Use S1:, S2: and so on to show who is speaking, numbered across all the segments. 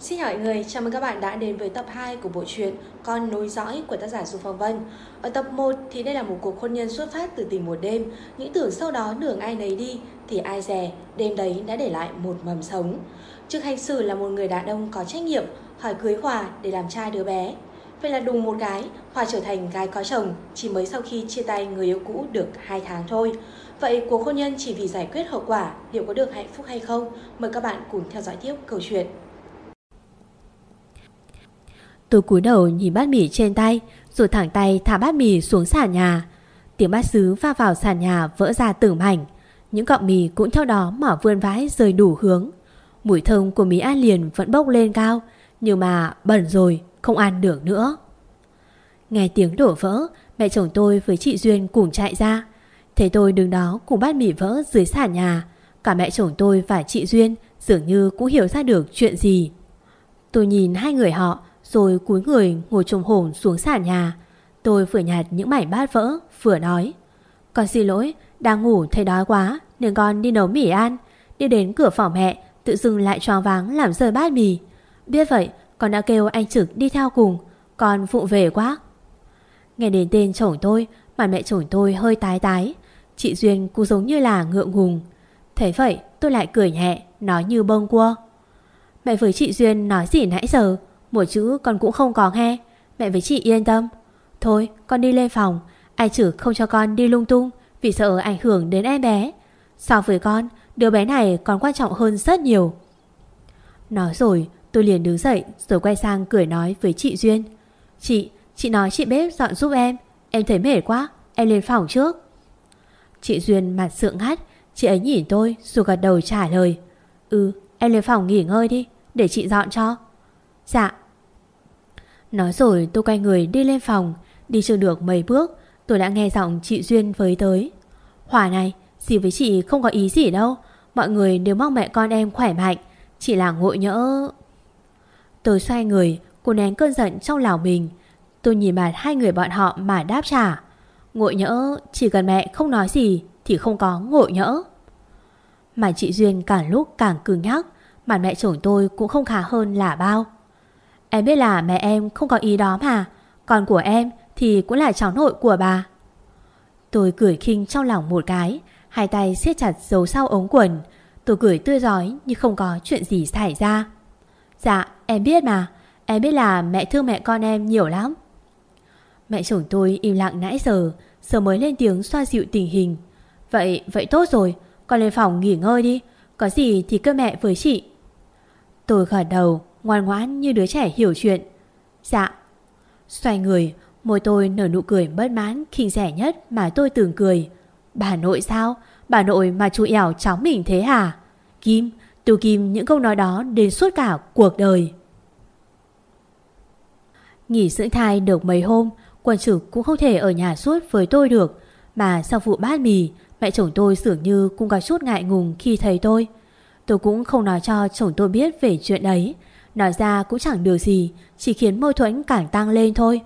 S1: Xin chào mọi người, chào mừng các bạn đã đến với tập 2 của bộ truyện Con nối dõi của tác giả Du Phong Vân. Ở tập 1 thì đây là một cuộc hôn nhân xuất phát từ tình một đêm, những tưởng sau đó đường ai nấy đi thì ai dè, đêm đấy đã để lại một mầm sống. Trước hành xử là một người đàn ông có trách nhiệm, hỏi cưới Hòa để làm trai đứa bé. Vậy là đùng một cái, Hòa trở thành gái có chồng chỉ mới sau khi chia tay người yêu cũ được 2 tháng thôi. Vậy cuộc hôn nhân chỉ vì giải quyết hậu quả liệu có được hạnh phúc hay không? Mời các bạn cùng theo dõi tiếp câu chuyện.
S2: Tôi cúi đầu nhìn bát mì trên tay, Rồi thẳng tay thả bát mì xuống sàn nhà. Tiếng bát sứ va vào sàn nhà vỡ ra từng mảnh. Những cọng mì cũng theo đó mà vươn vãi rời đủ hướng. Mùi thơm của mì ăn liền vẫn bốc lên cao, Nhưng mà bẩn rồi, Không ăn được nữa. Nghe tiếng đổ vỡ, Mẹ chồng tôi với chị Duyên cùng chạy ra. Thấy tôi đứng đó cùng bát mì vỡ dưới sàn nhà. Cả mẹ chồng tôi và chị Duyên Dường như cũng hiểu ra được chuyện gì. Tôi nhìn hai người họ rồi cúi người ngồi trồm hổm xuống sàn nhà. Tôi vừa nhặt những mảnh bát vỡ, Vừa nói, Con xin lỗi, đang ngủ thấy đói quá, Nên con đi nấu mì ăn. Đi đến cửa phòng mẹ, Tự dưng lại choáng váng làm rơi bát mì. Biết vậy, con đã kêu anh Trực đi theo cùng, Con phụ về quá. Nghe đến tên chồng tôi Mặt mẹ chồng tôi hơi tái tái. Chị Duyên cũng giống như là ngượng ngùng. Thế vậy, tôi lại cười nhẹ, Nói như bông cua. Mẹ với chị Duyên nói gì nãy giờ? Một chữ con cũng không có nghe. Mẹ với chị yên tâm. Thôi con đi lên phòng. Ai chử không cho con đi lung tung Vì sợ ảnh hưởng đến em bé. So với con Đứa bé này còn quan trọng hơn rất nhiều. Nói rồi tôi liền đứng dậy Rồi quay sang cười nói với chị Duyên. Chị, chị nói chị bếp dọn giúp em. Em thấy mệt quá Em lên phòng trước. Chị Duyên mặt sượng hắt Chị ấy nhìn tôi rồi gật đầu trả lời. Ừ em lên phòng nghỉ ngơi đi Để chị dọn cho. Dạ. Nói rồi tôi quay người đi lên phòng, Đi chưa được mấy bước, Tôi đã nghe giọng chị Duyên với tới. Hỏa này, gì với chị không có ý gì đâu, Mọi người đều mong mẹ con em khỏe mạnh, Chỉ là ngội nhỡ. Tôi xoay người, Cô nén cơn giận trong lòng mình, Tôi nhìn mặt hai người bọn họ mà đáp trả. Ngội nhỡ, Chỉ cần mẹ không nói gì Thì không có ngội nhỡ. Mà chị Duyên càng lúc càng cứng nhắc, Mặt mẹ chồng tôi cũng không khá hơn là bao. Em biết là mẹ em không có ý đó mà còn của em thì cũng là cháu nội của bà. Tôi cười khinh trong lòng một cái Hai tay siết chặt giấu sau ống quần. Tôi cười tươi giói như không có chuyện gì xảy ra. Dạ em biết mà. Em biết là mẹ thương mẹ con em nhiều lắm. Mẹ chồng tôi im lặng nãy giờ Giờ mới lên tiếng xoa dịu tình hình. Vậy, vậy tốt rồi Con lên phòng nghỉ ngơi đi. Có gì thì cứ mẹ với chị. Tôi gật đầu ngoan ngoãn như đứa trẻ hiểu chuyện. Dạ. Xoay người, môi tôi nở nụ cười bất mãn khinh rẻ nhất mà tôi từng cười. Bà nội sao? Bà nội mà chú ẻo cháu mình thế hả? Kim, từ Kim những câu nói đó đến suốt cả cuộc đời. Nghỉ dưỡng thai được mấy hôm, quân trực cũng không thể ở nhà suốt với tôi được. Mà sau vụ bát mì, mẹ chồng tôi dường như cũng có chút ngại ngùng khi thấy tôi. Tôi cũng không nói cho chồng tôi biết về chuyện đấy. Nói ra cũng chẳng được gì, Chỉ khiến mâu thuẫn càng tăng lên thôi.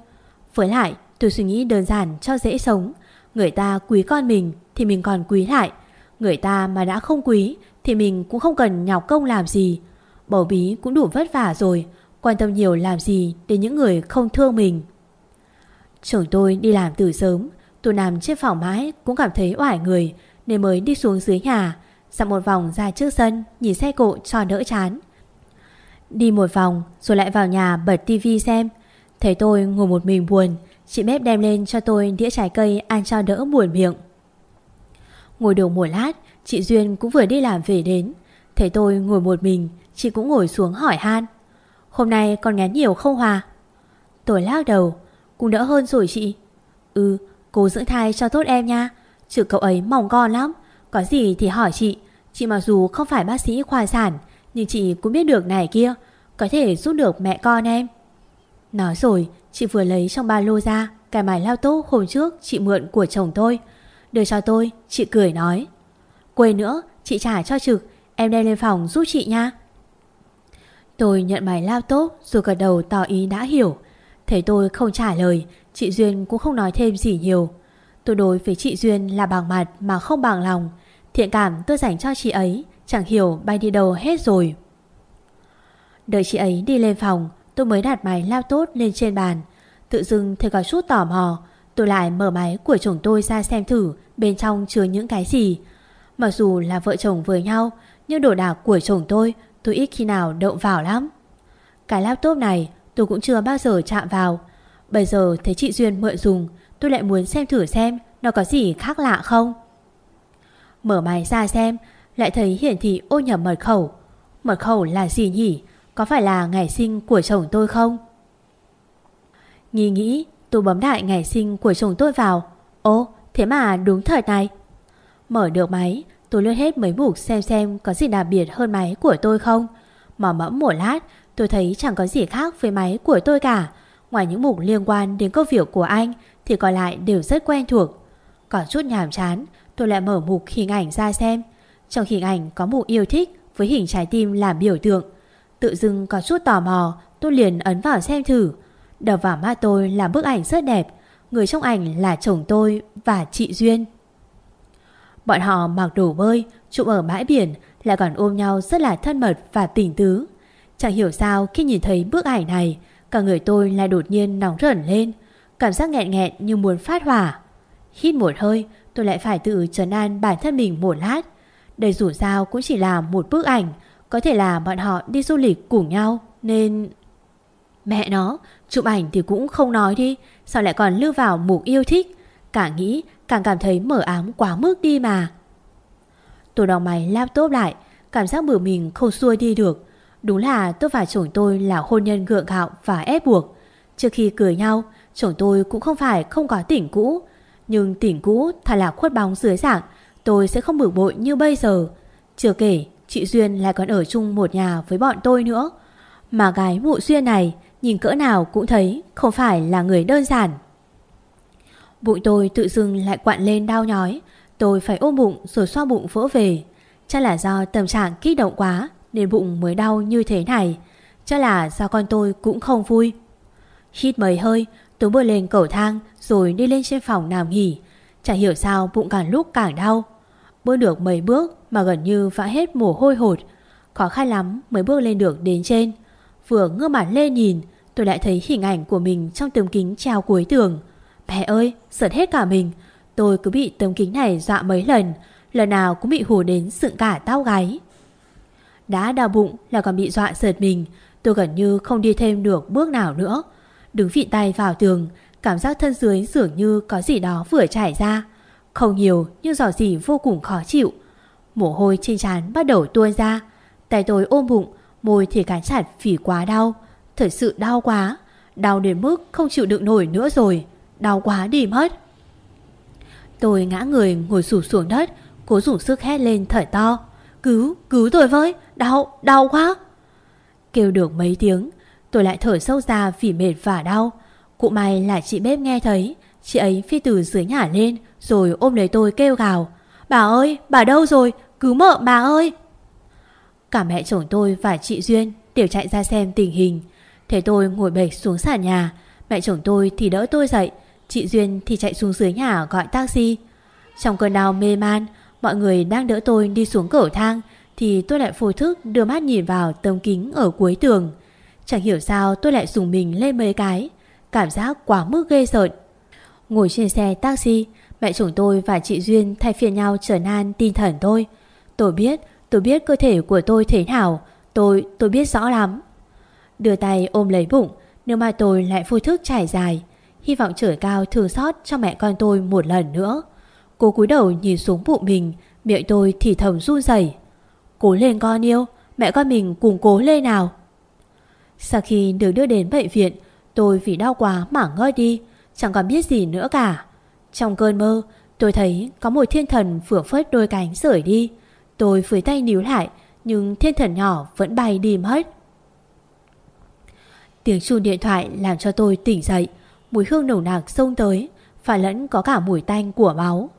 S2: Với lại, tôi suy nghĩ đơn giản cho dễ sống. Người ta quý con mình Thì mình còn quý lại. Người ta mà đã không quý Thì mình cũng không cần nhọc công làm gì. Bầu bí cũng đủ vất vả rồi, Quan tâm nhiều làm gì đến những người không thương mình. Chồng tôi đi làm từ sớm, Tôi nằm trên phòng mãi Cũng cảm thấy oải người, Nên mới đi xuống dưới nhà Dặm một vòng ra trước sân, Nhìn xe cộ cho đỡ chán. Đi một vòng, rồi lại vào nhà bật tivi xem. Thấy tôi ngồi một mình buồn, Chị bếp đem lên cho tôi đĩa trái cây ăn cho đỡ buồn miệng. Ngồi được một lát, Chị Duyên cũng vừa đi làm về đến. Thấy tôi ngồi một mình, Chị cũng ngồi xuống hỏi han. Hôm nay con ngán nhiều không Hòa? Tôi lắc đầu, Cũng đỡ hơn rồi chị. Ừ cô dưỡng thai cho tốt em nha, Chứ cậu ấy mong con lắm. Có gì thì hỏi chị Chị mặc dù không phải bác sĩ khoa sản nhưng chị cũng biết được này kia, Có thể giúp được mẹ con em. Nói rồi, chị vừa lấy trong ba lô ra, Cái máy lao tốt hôm trước chị mượn của chồng tôi. Đưa cho tôi, Chị cười nói. Quên nữa, chị trả cho trực, Em đem lên phòng giúp chị nha. Tôi nhận máy lao tốt Rồi gật đầu tỏ ý đã hiểu. Thấy tôi không trả lời, Chị Duyên cũng không nói thêm gì nhiều. Tôi đối với chị Duyên là bằng mặt mà không bằng lòng. Thiện cảm tôi dành cho chị ấy. Chẳng hiểu bay đi đâu hết rồi. Đợi chị ấy đi lên phòng, Tôi mới đặt máy laptop lên trên bàn. Tự dưng thấy có chút tò mò, Tôi lại mở máy của chồng tôi ra xem thử, Bên trong chứa những cái gì. Mặc dù là vợ chồng với nhau, Nhưng đồ đạc của chồng tôi Tôi ít khi nào động vào lắm. Cái laptop này, tôi cũng chưa bao giờ chạm vào. Bây giờ thấy chị Duyên mượn dùng, Tôi lại muốn xem thử xem Nó có gì khác lạ không. Mở máy ra xem lại thấy hiển thị ô nhập mật khẩu. Mật khẩu là gì nhỉ? Có phải là ngày sinh của chồng tôi không? Nghĩ nghĩ, tôi bấm đại ngày sinh của chồng tôi vào. Ô thế mà đúng thời này. Mở được máy, Tôi lướt hết mấy mục xem xem có gì đặc biệt hơn máy của tôi không. Mở mẫm một lát, Tôi thấy chẳng có gì khác với máy của tôi cả. Ngoài những mục liên quan đến công việc của anh, Thì còn lại đều rất quen thuộc. Còn chút nhàm chán, Tôi lại mở mục hình ảnh ra xem. Trong hình ảnh có mụ yêu thích Với hình trái tim làm biểu tượng. Tự dưng có chút tò mò, Tôi liền ấn vào xem thử. Đập vào mắt tôi là bức ảnh rất đẹp, Người trong ảnh là chồng tôi và chị Duyên. Bọn họ mặc đồ bơi Chụp ở bãi biển, Lại còn ôm nhau rất là thân mật và tình tứ. Chẳng hiểu sao khi nhìn thấy bức ảnh này, Cả người tôi lại đột nhiên nóng rẩn lên, Cảm giác nghẹn nghẹn như muốn phát hỏa. Hít một hơi, Tôi lại phải tự trấn an bản thân mình một lát. Đây dù sao cũng chỉ là một bức ảnh. Có thể là bọn họ đi du lịch cùng nhau Nên... Mẹ nó, chụp ảnh thì cũng không nói đi. Sao lại còn lưu vào mục yêu thích? Càng nghĩ càng cảm thấy mở ám quá mức đi mà. Tôi đóng máy laptop lại Cảm giác bữa mình không xuôi đi được. Đúng là tôi và chồng tôi là hôn nhân gượng gạo và ép buộc. Trước khi cười nhau Chồng tôi cũng không phải không có tỉnh cũ. Nhưng tỉnh cũ thật là khuất bóng dưới dạng Tôi sẽ không bực bội như bây giờ. Chưa kể, Chị Duyên lại còn ở chung một nhà với bọn tôi nữa. Mà gái mụ Duyên này, Nhìn cỡ nào cũng thấy Không phải là người đơn giản. Bụng tôi tự dưng lại quặn lên đau nhói. Tôi phải ôm bụng rồi xoa bụng vỡ về. Chắc là do tâm trạng kích động quá Nên bụng mới đau như thế này. Chắc là do con tôi cũng không vui. Hít mấy hơi, Tôi bước lên cầu thang Rồi đi lên trên phòng nằm nghỉ. Chẳng hiểu sao bụng càng lúc càng đau. Bước được mấy bước mà gần như vã hết mồ hôi hột. Khó khăn lắm mới bước lên được đến trên. Vừa ngơ mặt lên nhìn Tôi lại thấy hình ảnh của mình trong tấm kính treo cuối tường. Mẹ ơi, giật hết cả mình. Tôi cứ bị tấm kính này dọa mấy lần Lần nào cũng bị hù đến sượng cả tao gáy. Đã đau bụng là còn bị dọa giật mình Tôi gần như không đi thêm được bước nào nữa. Đứng vị tay vào tường Cảm giác thân dưới dường như có gì đó vừa trải ra. Không nhiều nhưng dò dỉ vô cùng khó chịu. Mồ hôi trên trán bắt đầu tuôn ra. Tay tôi ôm bụng Môi thì cắn chặt vì quá đau. Thật sự đau quá. Đau đến mức không chịu đựng nổi nữa rồi. Đau quá đi mất. Tôi ngã người ngồi sụp xuống đất Cố dùng sức hét lên thở to. Cứu, cứu tôi với Đau, đau quá. Kêu được mấy tiếng Tôi lại thở sâu ra vì mệt và đau. Cụ may là chị bếp nghe thấy Chị ấy phi từ dưới nhà lên rồi ôm lấy tôi kêu gào Bà ơi, bà đâu rồi, cứu mợ bà ơi. Cả mẹ chồng tôi và chị Duyên Đều chạy ra xem tình hình. Thế tôi ngồi bệt xuống sàn nhà Mẹ chồng tôi thì đỡ tôi dậy Chị Duyên thì chạy xuống dưới nhà gọi taxi. Trong cơn đau mê man Mọi người đang đỡ tôi đi xuống cầu thang Thì tôi lại phối thức đưa mắt nhìn vào tấm kính ở cuối tường. Chẳng hiểu sao tôi lại dùng mình lên mấy cái Cảm giác quá mức ghê sợ Ngồi trên xe taxi Mẹ chồng tôi và chị Duyên thay phiên nhau trở nan tin thần tôi. Tôi biết, tôi biết cơ thể của tôi thế nào. Tôi, tôi biết rõ lắm. Đưa tay ôm lấy bụng Nếu mà tôi lại vô thức trải dài. Hy vọng trời cao thương xót cho mẹ con tôi một lần nữa. Cô cúi đầu nhìn xuống bụng mình Miệng tôi thì thầm run rẩy. Cố lên con yêu Mẹ con mình cùng cố lên nào. Sau khi được đưa đến bệnh viện Tôi vì đau quá mà ngơi đi Chẳng còn biết gì nữa cả. Trong cơn mơ tôi thấy có một thiên thần vừa phớt đôi cánh rời đi. Tôi với tay níu lại Nhưng thiên thần nhỏ vẫn bay đi mất. Tiếng chuông điện thoại làm cho tôi tỉnh dậy. Mùi hương nồng nặc xông tới Phải lẫn có cả mùi tanh của máu.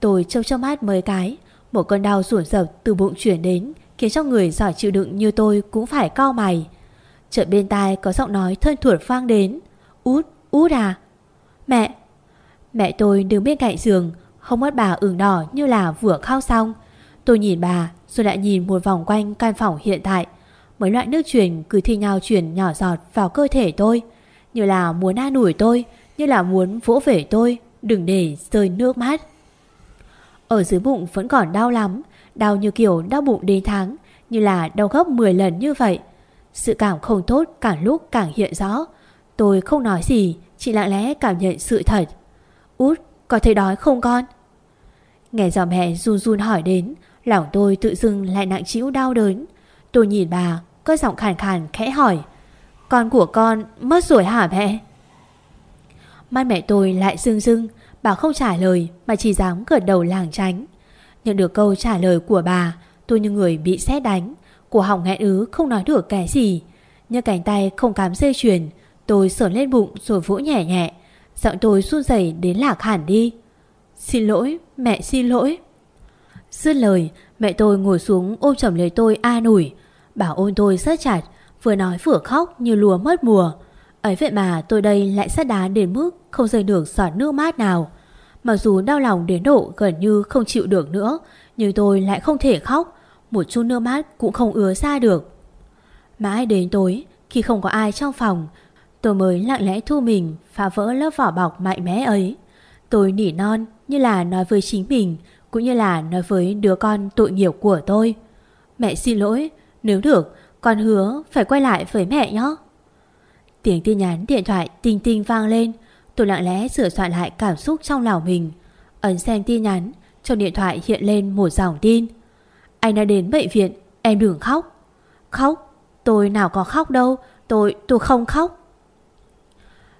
S2: Tôi trâu trong mắt mấy cái Một cơn đau ruột rập từ bụng chuyển đến Khiến cho người giỏi chịu đựng như tôi Cũng phải cau mày. Chợt bên tai có giọng nói thân thuộc vang đến. Út, út à? Mẹ Mẹ tôi đứng bên cạnh giường Không mất bà ửng đỏ như là vừa khao xong. Tôi nhìn bà, Rồi lại nhìn một vòng quanh căn phòng hiện tại. Mấy loại nước truyền cứ thi nhau truyền nhỏ giọt vào cơ thể tôi. Như là muốn an ủi tôi, Như là muốn vỗ về tôi, Đừng để rơi nước mắt. Ở dưới bụng vẫn còn đau lắm, Đau như kiểu đau bụng đến tháng, Như là đau gấp 10 lần như vậy. Sự cảm không tốt càng lúc càng hiện rõ. Tôi không nói gì, Chỉ lặng lẽ cảm nhận sự thật. Út, có thấy đói không con? Nghe giọng mẹ run run hỏi đến, Lòng tôi tự dưng lại nặng chịu đau đớn. Tôi nhìn bà, Có giọng khàn khàn khẽ hỏi, Con của con mất rồi hả mẹ? Mắt mẹ tôi lại rưng rưng, Bà không trả lời Mà chỉ dám gật đầu làng tránh. Nhận được câu trả lời của bà, Tôi như người bị xét đánh. Cổ họng nghẹn ứ, không nói được cái gì. Nhưng cánh tay không cắm dây chuyền, Tôi sởn lên bụng rồi vỗ nhẹ nhẹ. Giọng tôi run rẩy đến lạc hẳn đi. Xin lỗi, mẹ xin lỗi. Dứt lời Mẹ tôi ngồi xuống ôm chầm lấy tôi an ủi. Bảo ôm tôi rất chặt Vừa nói vừa khóc như lúa mất mùa. Ấy vậy mà tôi đây lại sát đá đến mức Không rơi được giọt nước mát nào. Mặc dù đau lòng đến độ gần như không chịu được nữa Nhưng tôi lại không thể khóc. Một chút nước mát cũng không ứa ra được. Mãi đến tối Khi không có ai trong phòng Tôi mới lặng lẽ thu mình Phá vỡ lớp vỏ bọc mạnh mẽ ấy. Tôi nỉ non như là nói với chính mình Cũng như là nói với đứa con tội nghiệp của tôi. Mẹ xin lỗi Nếu được con hứa phải quay lại với mẹ nhé. Tiếng tin nhắn điện thoại tinh tinh vang lên. Tôi lặng lẽ sửa soạn lại cảm xúc trong lòng mình. Ấn xem tin nhắn Trong điện thoại hiện lên một dòng tin. Anh đã đến bệnh viện Em đừng khóc. Khóc? Tôi nào có khóc đâu. Tôi, tôi không khóc.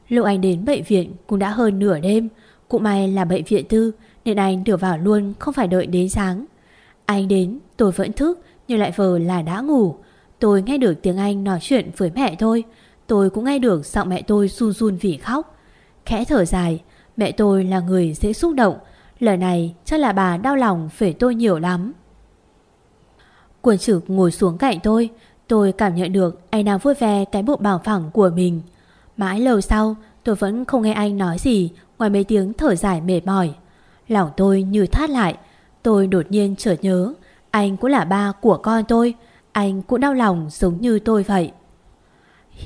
S2: Lúc anh đến bệnh viện cũng đã hơn nửa đêm, Cũng may là bệnh viện tư Nên anh được vào luôn, không phải đợi đến sáng. Anh đến, tôi vẫn thức Nhưng lại vờ là đã ngủ. Tôi nghe được tiếng anh nói chuyện với mẹ tôi Tôi cũng nghe được giọng mẹ tôi run run vì khóc. Khẽ thở dài, Mẹ tôi là người dễ xúc động Lời này chắc là bà đau lòng về tôi nhiều lắm. Quần trực ngồi xuống cạnh tôi Tôi cảm nhận được anh đang vui vẻ cái bộ bảo phẳng của mình. Mãi lâu sau, tôi vẫn không nghe anh nói gì, Ngoài mấy tiếng thở dài mệt mỏi. Lòng tôi như thắt lại, Tôi đột nhiên chợt nhớ, Anh cũng là ba của con tôi, Anh cũng đau lòng giống như tôi vậy.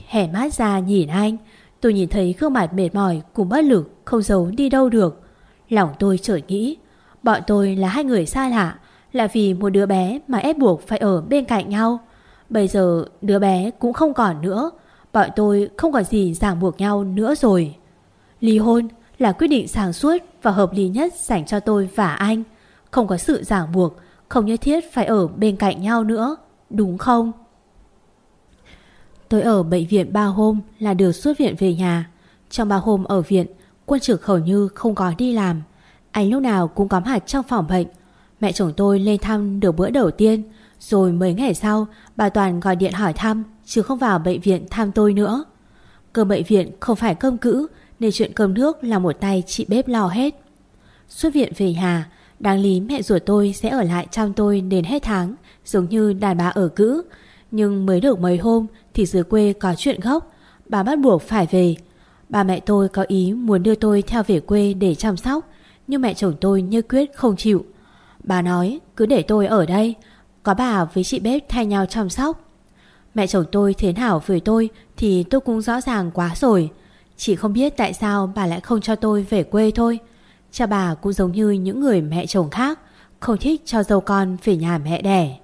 S2: Hẻ mắt ra nhìn anh, Tôi nhìn thấy gương mặt mệt mỏi Cùng bất lực không giấu đi đâu được. Lòng tôi chợt nghĩ, Bọn tôi là hai người xa lạ, Là vì một đứa bé mà ép buộc phải ở bên cạnh nhau. Bây giờ đứa bé cũng không còn nữa Bọn tôi không còn gì ràng buộc nhau nữa rồi. Ly hôn là quyết định sáng suốt và hợp lý nhất dành cho tôi và anh. Không có sự ràng buộc, Không nhất thiết phải ở bên cạnh nhau nữa, Đúng không? Tôi ở bệnh viện 3 hôm là được xuất viện về nhà. Trong 3 hôm ở viện, Quân trực hầu như không có đi làm. Anh lúc nào cũng có mặt trong phòng bệnh. Mẹ chồng tôi lên thăm được bữa đầu tiên, Rồi mấy ngày sau, Bà Toàn gọi điện hỏi thăm. Chứ không vào bệnh viện thăm tôi nữa. Cơm bệnh viện không phải cơm cữ, Nên chuyện cơm nước là một tay chị bếp lo hết. Xuất viện về nhà, Đáng lý mẹ ruột tôi sẽ ở lại chăm tôi đến hết tháng, Giống như đàn bà ở cữ. Nhưng mới được mấy hôm Thì dưới quê có chuyện gốc, Bà bắt buộc phải về. Bà mẹ tôi có ý muốn đưa tôi theo về quê để chăm sóc, Nhưng mẹ chồng tôi như quyết không chịu. Bà nói, cứ để tôi ở đây, Có bà với chị bếp thay nhau chăm sóc. Mẹ chồng tôi thế nào với tôi Thì tôi cũng rõ ràng quá rồi. Chỉ không biết tại sao bà lại không cho tôi về quê thôi. Cha bà cũng giống như những người mẹ chồng khác, Không thích cho dâu con về nhà mẹ đẻ.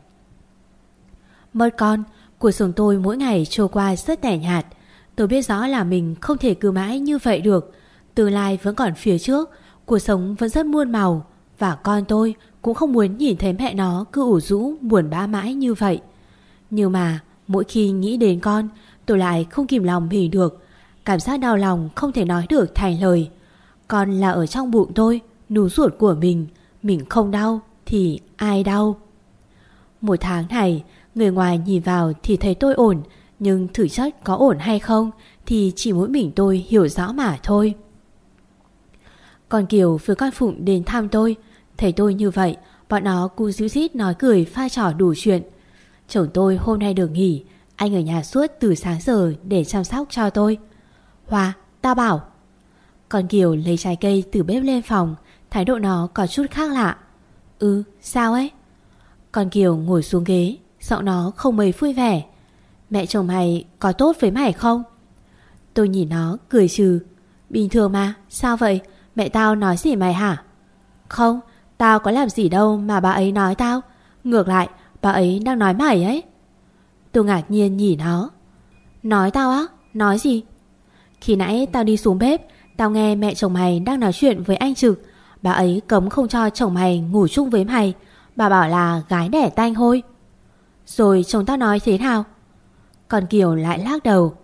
S2: Mất con, Cuộc sống tôi mỗi ngày trôi qua rất tẻ nhạt. Tôi biết rõ là mình không thể cứ mãi như vậy được. Tương lai vẫn còn phía trước, Cuộc sống vẫn rất muôn màu Và con tôi cũng không muốn nhìn thấy mẹ nó cứ ủ rũ buồn bã mãi như vậy. Nhưng mà mỗi khi nghĩ đến con, Tôi lại không kìm lòng hỉ được. Cảm giác đau lòng không thể nói được thành lời. Con là ở trong bụng tôi, Nú ruột của mình. Mình không đau thì ai đau? Một tháng này, Người ngoài nhìn vào thì thấy tôi ổn, Nhưng thử chất có ổn hay không Thì chỉ mỗi mình tôi hiểu rõ mà thôi. Còn Kiều với con Phụng đến thăm tôi. Thấy tôi như vậy, Bọn nó cũng díu dít nói cười pha trò đủ chuyện. Chồng tôi hôm nay được nghỉ Anh ở nhà suốt từ sáng giờ Để chăm sóc cho tôi. Hoa, ta bảo. Con Kiều lấy trái cây từ bếp lên phòng Thái độ nó có chút khác lạ. Ừ, sao ấy? Con Kiều ngồi xuống ghế Giọng nó không mấy vui vẻ. Mẹ chồng mày có tốt với mày không? Tôi nhìn nó cười trừ. Bình thường mà sao vậy? Mẹ tao nói gì mày hả? Không tao có làm gì đâu mà bà ấy nói tao. Ngược lại bà ấy đang nói mày ấy. Tôi ngạc nhiên nhìn nó. Nói tao á? Nói gì? Khi nãy tao đi xuống bếp, Tao nghe mẹ chồng mày đang nói chuyện với anh Trực. Bà ấy cấm không cho chồng mày ngủ chung với mày. Bà bảo là gái đẻ tanh hôi. Rồi chồng tao nói thế nào? Còn Kiều lại lắc đầu.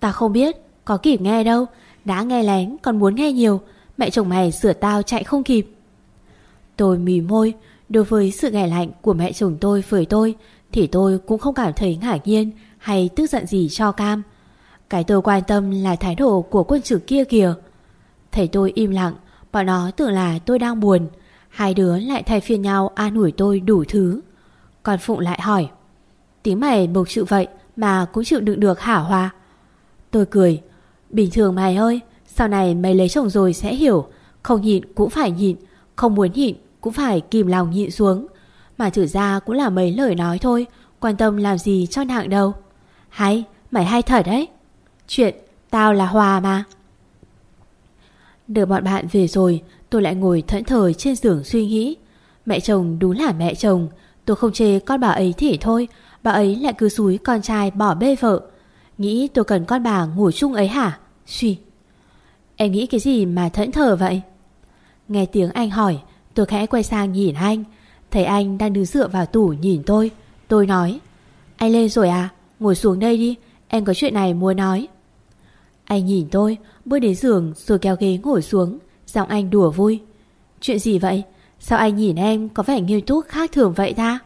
S2: Tao không biết, Có kịp nghe đâu. Đã nghe lén, còn muốn nghe nhiều. Mẹ chồng mày sửa tao chạy không kịp. Tôi mỉ môi Đối với sự ghẻ lạnh của mẹ chồng tôi với tôi, Thì tôi cũng không cảm thấy ngạc nhiên Hay tức giận gì cho cam. Cái tôi quan tâm là thái độ của quân trực kia kìa. Thấy tôi im lặng, Bọn nó tưởng là tôi đang buồn. Hai đứa lại thay phiên nhau an ủi tôi đủ thứ. Còn Phụng lại hỏi Tiếng mày bộc chịu vậy Mà cũng chịu đựng được hả Hoa? Tôi cười, Bình thường mày ơi, Sau này mày lấy chồng rồi sẽ hiểu, Không nhịn cũng phải nhịn, Không muốn nhịn cũng phải kìm lòng nhịn xuống. Mà thử ra cũng là mấy lời nói thôi Quan tâm làm gì cho nặng đâu. Hay, mày hay thật đấy. Chuyện, tao là Hòa mà. Được bọn bạn về rồi Tôi lại ngồi thẫn thờ trên giường suy nghĩ. Mẹ chồng đúng là mẹ chồng Tôi không chê con bà ấy thì thôi Bà ấy lại cứ xúi con trai bỏ bê vợ. Nghĩ tôi cần con bà ngủ chung ấy hả? Suy. Em nghĩ cái gì mà thẫn thờ vậy? Nghe tiếng anh hỏi Tôi khẽ quay sang nhìn anh. Thấy anh đang đứng dựa vào tủ nhìn tôi. Tôi nói, Anh lên rồi à? Ngồi xuống đây đi. Em có chuyện này muốn nói. Anh nhìn tôi, Bước đến giường rồi kéo ghế ngồi xuống. Giọng anh đùa vui. Chuyện gì vậy? Sao anh nhìn em có vẻ nghiêm túc khác thường vậy ta?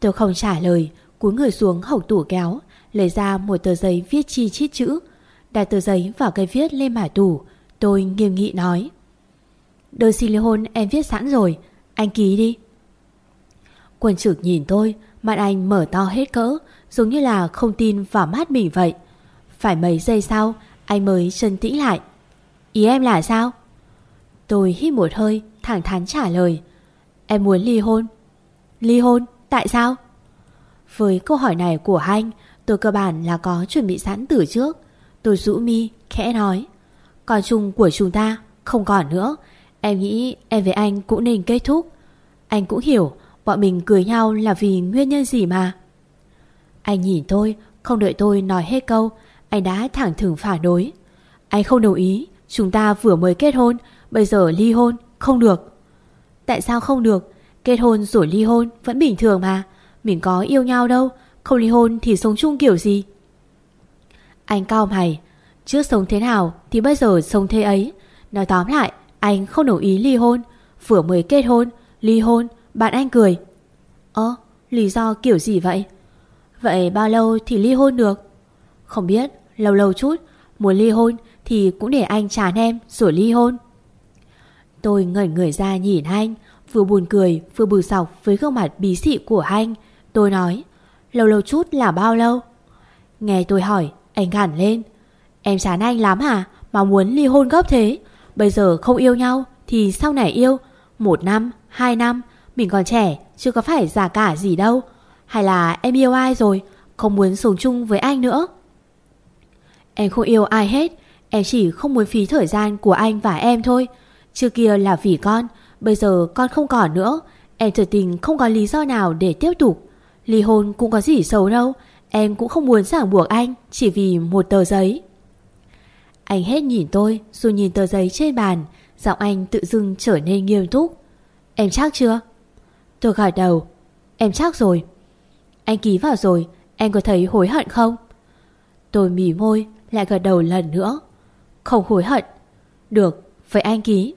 S2: Tôi không trả lời, Cúi người xuống hộc tủ kéo, Lấy ra một tờ giấy viết chi chít chữ. Đặt tờ giấy vào cây viết lên mả tủ. Tôi nghiêm nghị nói Đơn xin ly hôn em viết sẵn rồi. Anh ký đi. Quân trực nhìn tôi, Mặt anh mở to hết cỡ, Giống như là không tin vào mắt mình vậy. Phải mấy giây sau, Anh mới chân tĩnh lại. Ý em là sao? Tôi hít một hơi, thẳng thắn trả lời. Em muốn ly hôn. Ly hôn? Tại sao? Với câu hỏi này của anh, Tôi cơ bản là có chuẩn bị sẵn từ trước. Tôi rũ mi, khẽ nói. Còn chung của chúng ta không còn nữa Em nghĩ em với anh cũng nên kết thúc. Anh cũng hiểu, Bọn mình cười nhau là vì nguyên nhân gì mà. Anh nhìn tôi, Không đợi tôi nói hết câu, Anh đã thẳng thừng phản đối. Anh không đồng ý, Chúng ta vừa mới kết hôn, Bây giờ ly hôn, không được. Tại sao không được? Kết hôn rồi ly hôn vẫn bình thường mà. Mình có yêu nhau đâu, Không ly hôn thì sống chung kiểu gì? Anh cao mày, Trước sống thế nào thì bây giờ sống thế ấy. Nói tóm lại anh không đồng ý ly hôn. Vừa mới kết hôn, Ly hôn, Bạn anh cười. Ơ, lý do kiểu gì vậy? Vậy bao lâu thì ly hôn được? Không biết, Lâu lâu chút. Muốn ly hôn Thì cũng để anh chán em Rồi ly hôn. Tôi ngẩn người ra nhìn anh, Vừa buồn cười, vừa bừ sọc với gương mặt bí xị của anh. Tôi nói, Lâu lâu chút là bao lâu? Nghe tôi hỏi, anh gằn lên. Em chán anh lắm hả? Mà muốn ly hôn gấp thế? Bây giờ không yêu nhau Thì sau này yêu? Một năm, hai năm? Mình còn trẻ Chưa có phải già cả gì đâu. Hay là em yêu ai rồi? Không muốn sống chung với anh nữa. Em không yêu ai hết. Em chỉ không muốn phí thời gian của anh và em thôi. Trước kia là vì con Bây giờ con không còn nữa. Em thật tình không có lý do nào để tiếp tục. Ly hôn cũng có gì xấu đâu. Em cũng không muốn ràng buộc anh Chỉ vì một tờ giấy. Anh hết nhìn tôi Rồi nhìn tờ giấy trên bàn, Giọng anh tự dưng trở nên nghiêm túc. Em chắc chưa? Tôi gật đầu. Em chắc rồi. Anh ký vào rồi, Em có thấy hối hận không? Tôi mỉ môi, Lại gật đầu lần nữa. Không hối hận. Được, Vậy anh ký.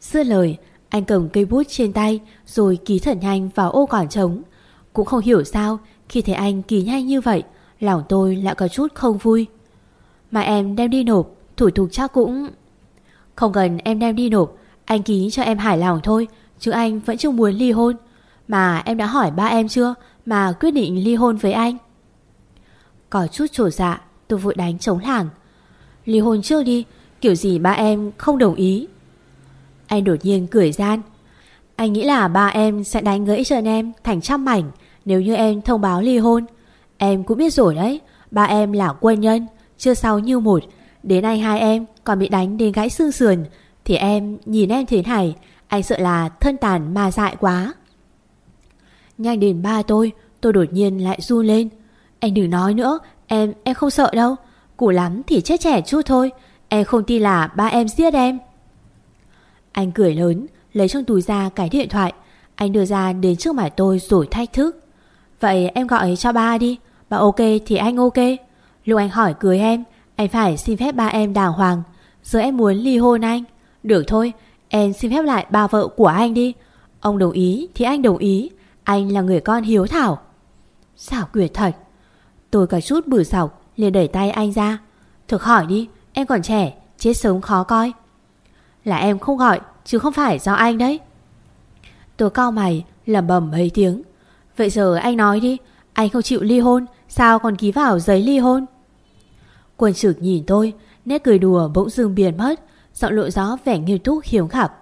S2: Dưa lời, Anh cầm cây bút trên tay, Rồi ký thật nhanh vào ô quản trống. Cũng không hiểu sao, Khi thấy anh ký nhanh như vậy, Lòng tôi lại có chút không vui. Mà em đem đi nộp, Thủ tục chắc cũng Không cần em đem đi nộp, Anh ký cho em hài lòng thôi, Chứ anh vẫn chưa muốn ly hôn. Mà em đã hỏi ba em chưa Mà quyết định ly hôn với anh? Có chút trổ dạ Tôi vội đánh chống làng Ly hôn trước đi, Kiểu gì ba em không đồng ý. Anh đột nhiên cười gian. Anh nghĩ là ba em sẽ đánh gãy chân em Thành trăm mảnh Nếu như em thông báo ly hôn. Em cũng biết rồi đấy, Ba em là quân nhân. Chưa sau như một. Đến nay hai em còn bị đánh đến gãy xương sườn. Thì em nhìn em thế này, Anh sợ là thân tàn mà dại quá. Nhanh đến ba tôi Tôi đột nhiên lại run lên. Anh đừng nói nữa, Em em không sợ đâu. Củ lắm thì chết trẻ chút thôi. Em không tin là ba em giết em. Anh cười lớn, Lấy trong túi ra cái điện thoại. Anh đưa ra đến trước mặt tôi rồi thách thức. Vậy em gọi cho ba đi Bà ok thì anh ok. Lúc anh hỏi cưới em, Anh phải xin phép ba em đàng hoàng. Giờ em muốn ly hôn anh. Được thôi, em xin phép lại ba vợ của anh đi. Ông đồng ý, thì anh đồng ý. Anh là người con hiếu thảo. Xảo quyệt thật. Tôi cả chút bử sọc liền đẩy tay anh ra. Thực hỏi đi, Em còn trẻ, Chết sớm khó coi. Là em không gọi, Chứ không phải do anh đấy. Tôi cao mày, lẩm bẩm mấy tiếng. Vậy giờ anh nói đi, Anh không chịu ly hôn, Sao còn ký vào giấy ly hôn? Quân trực nhìn tôi, Nét cười đùa bỗng dưng biến mất, Giọng lộ rõ vẻ nghiêm túc hiếu khập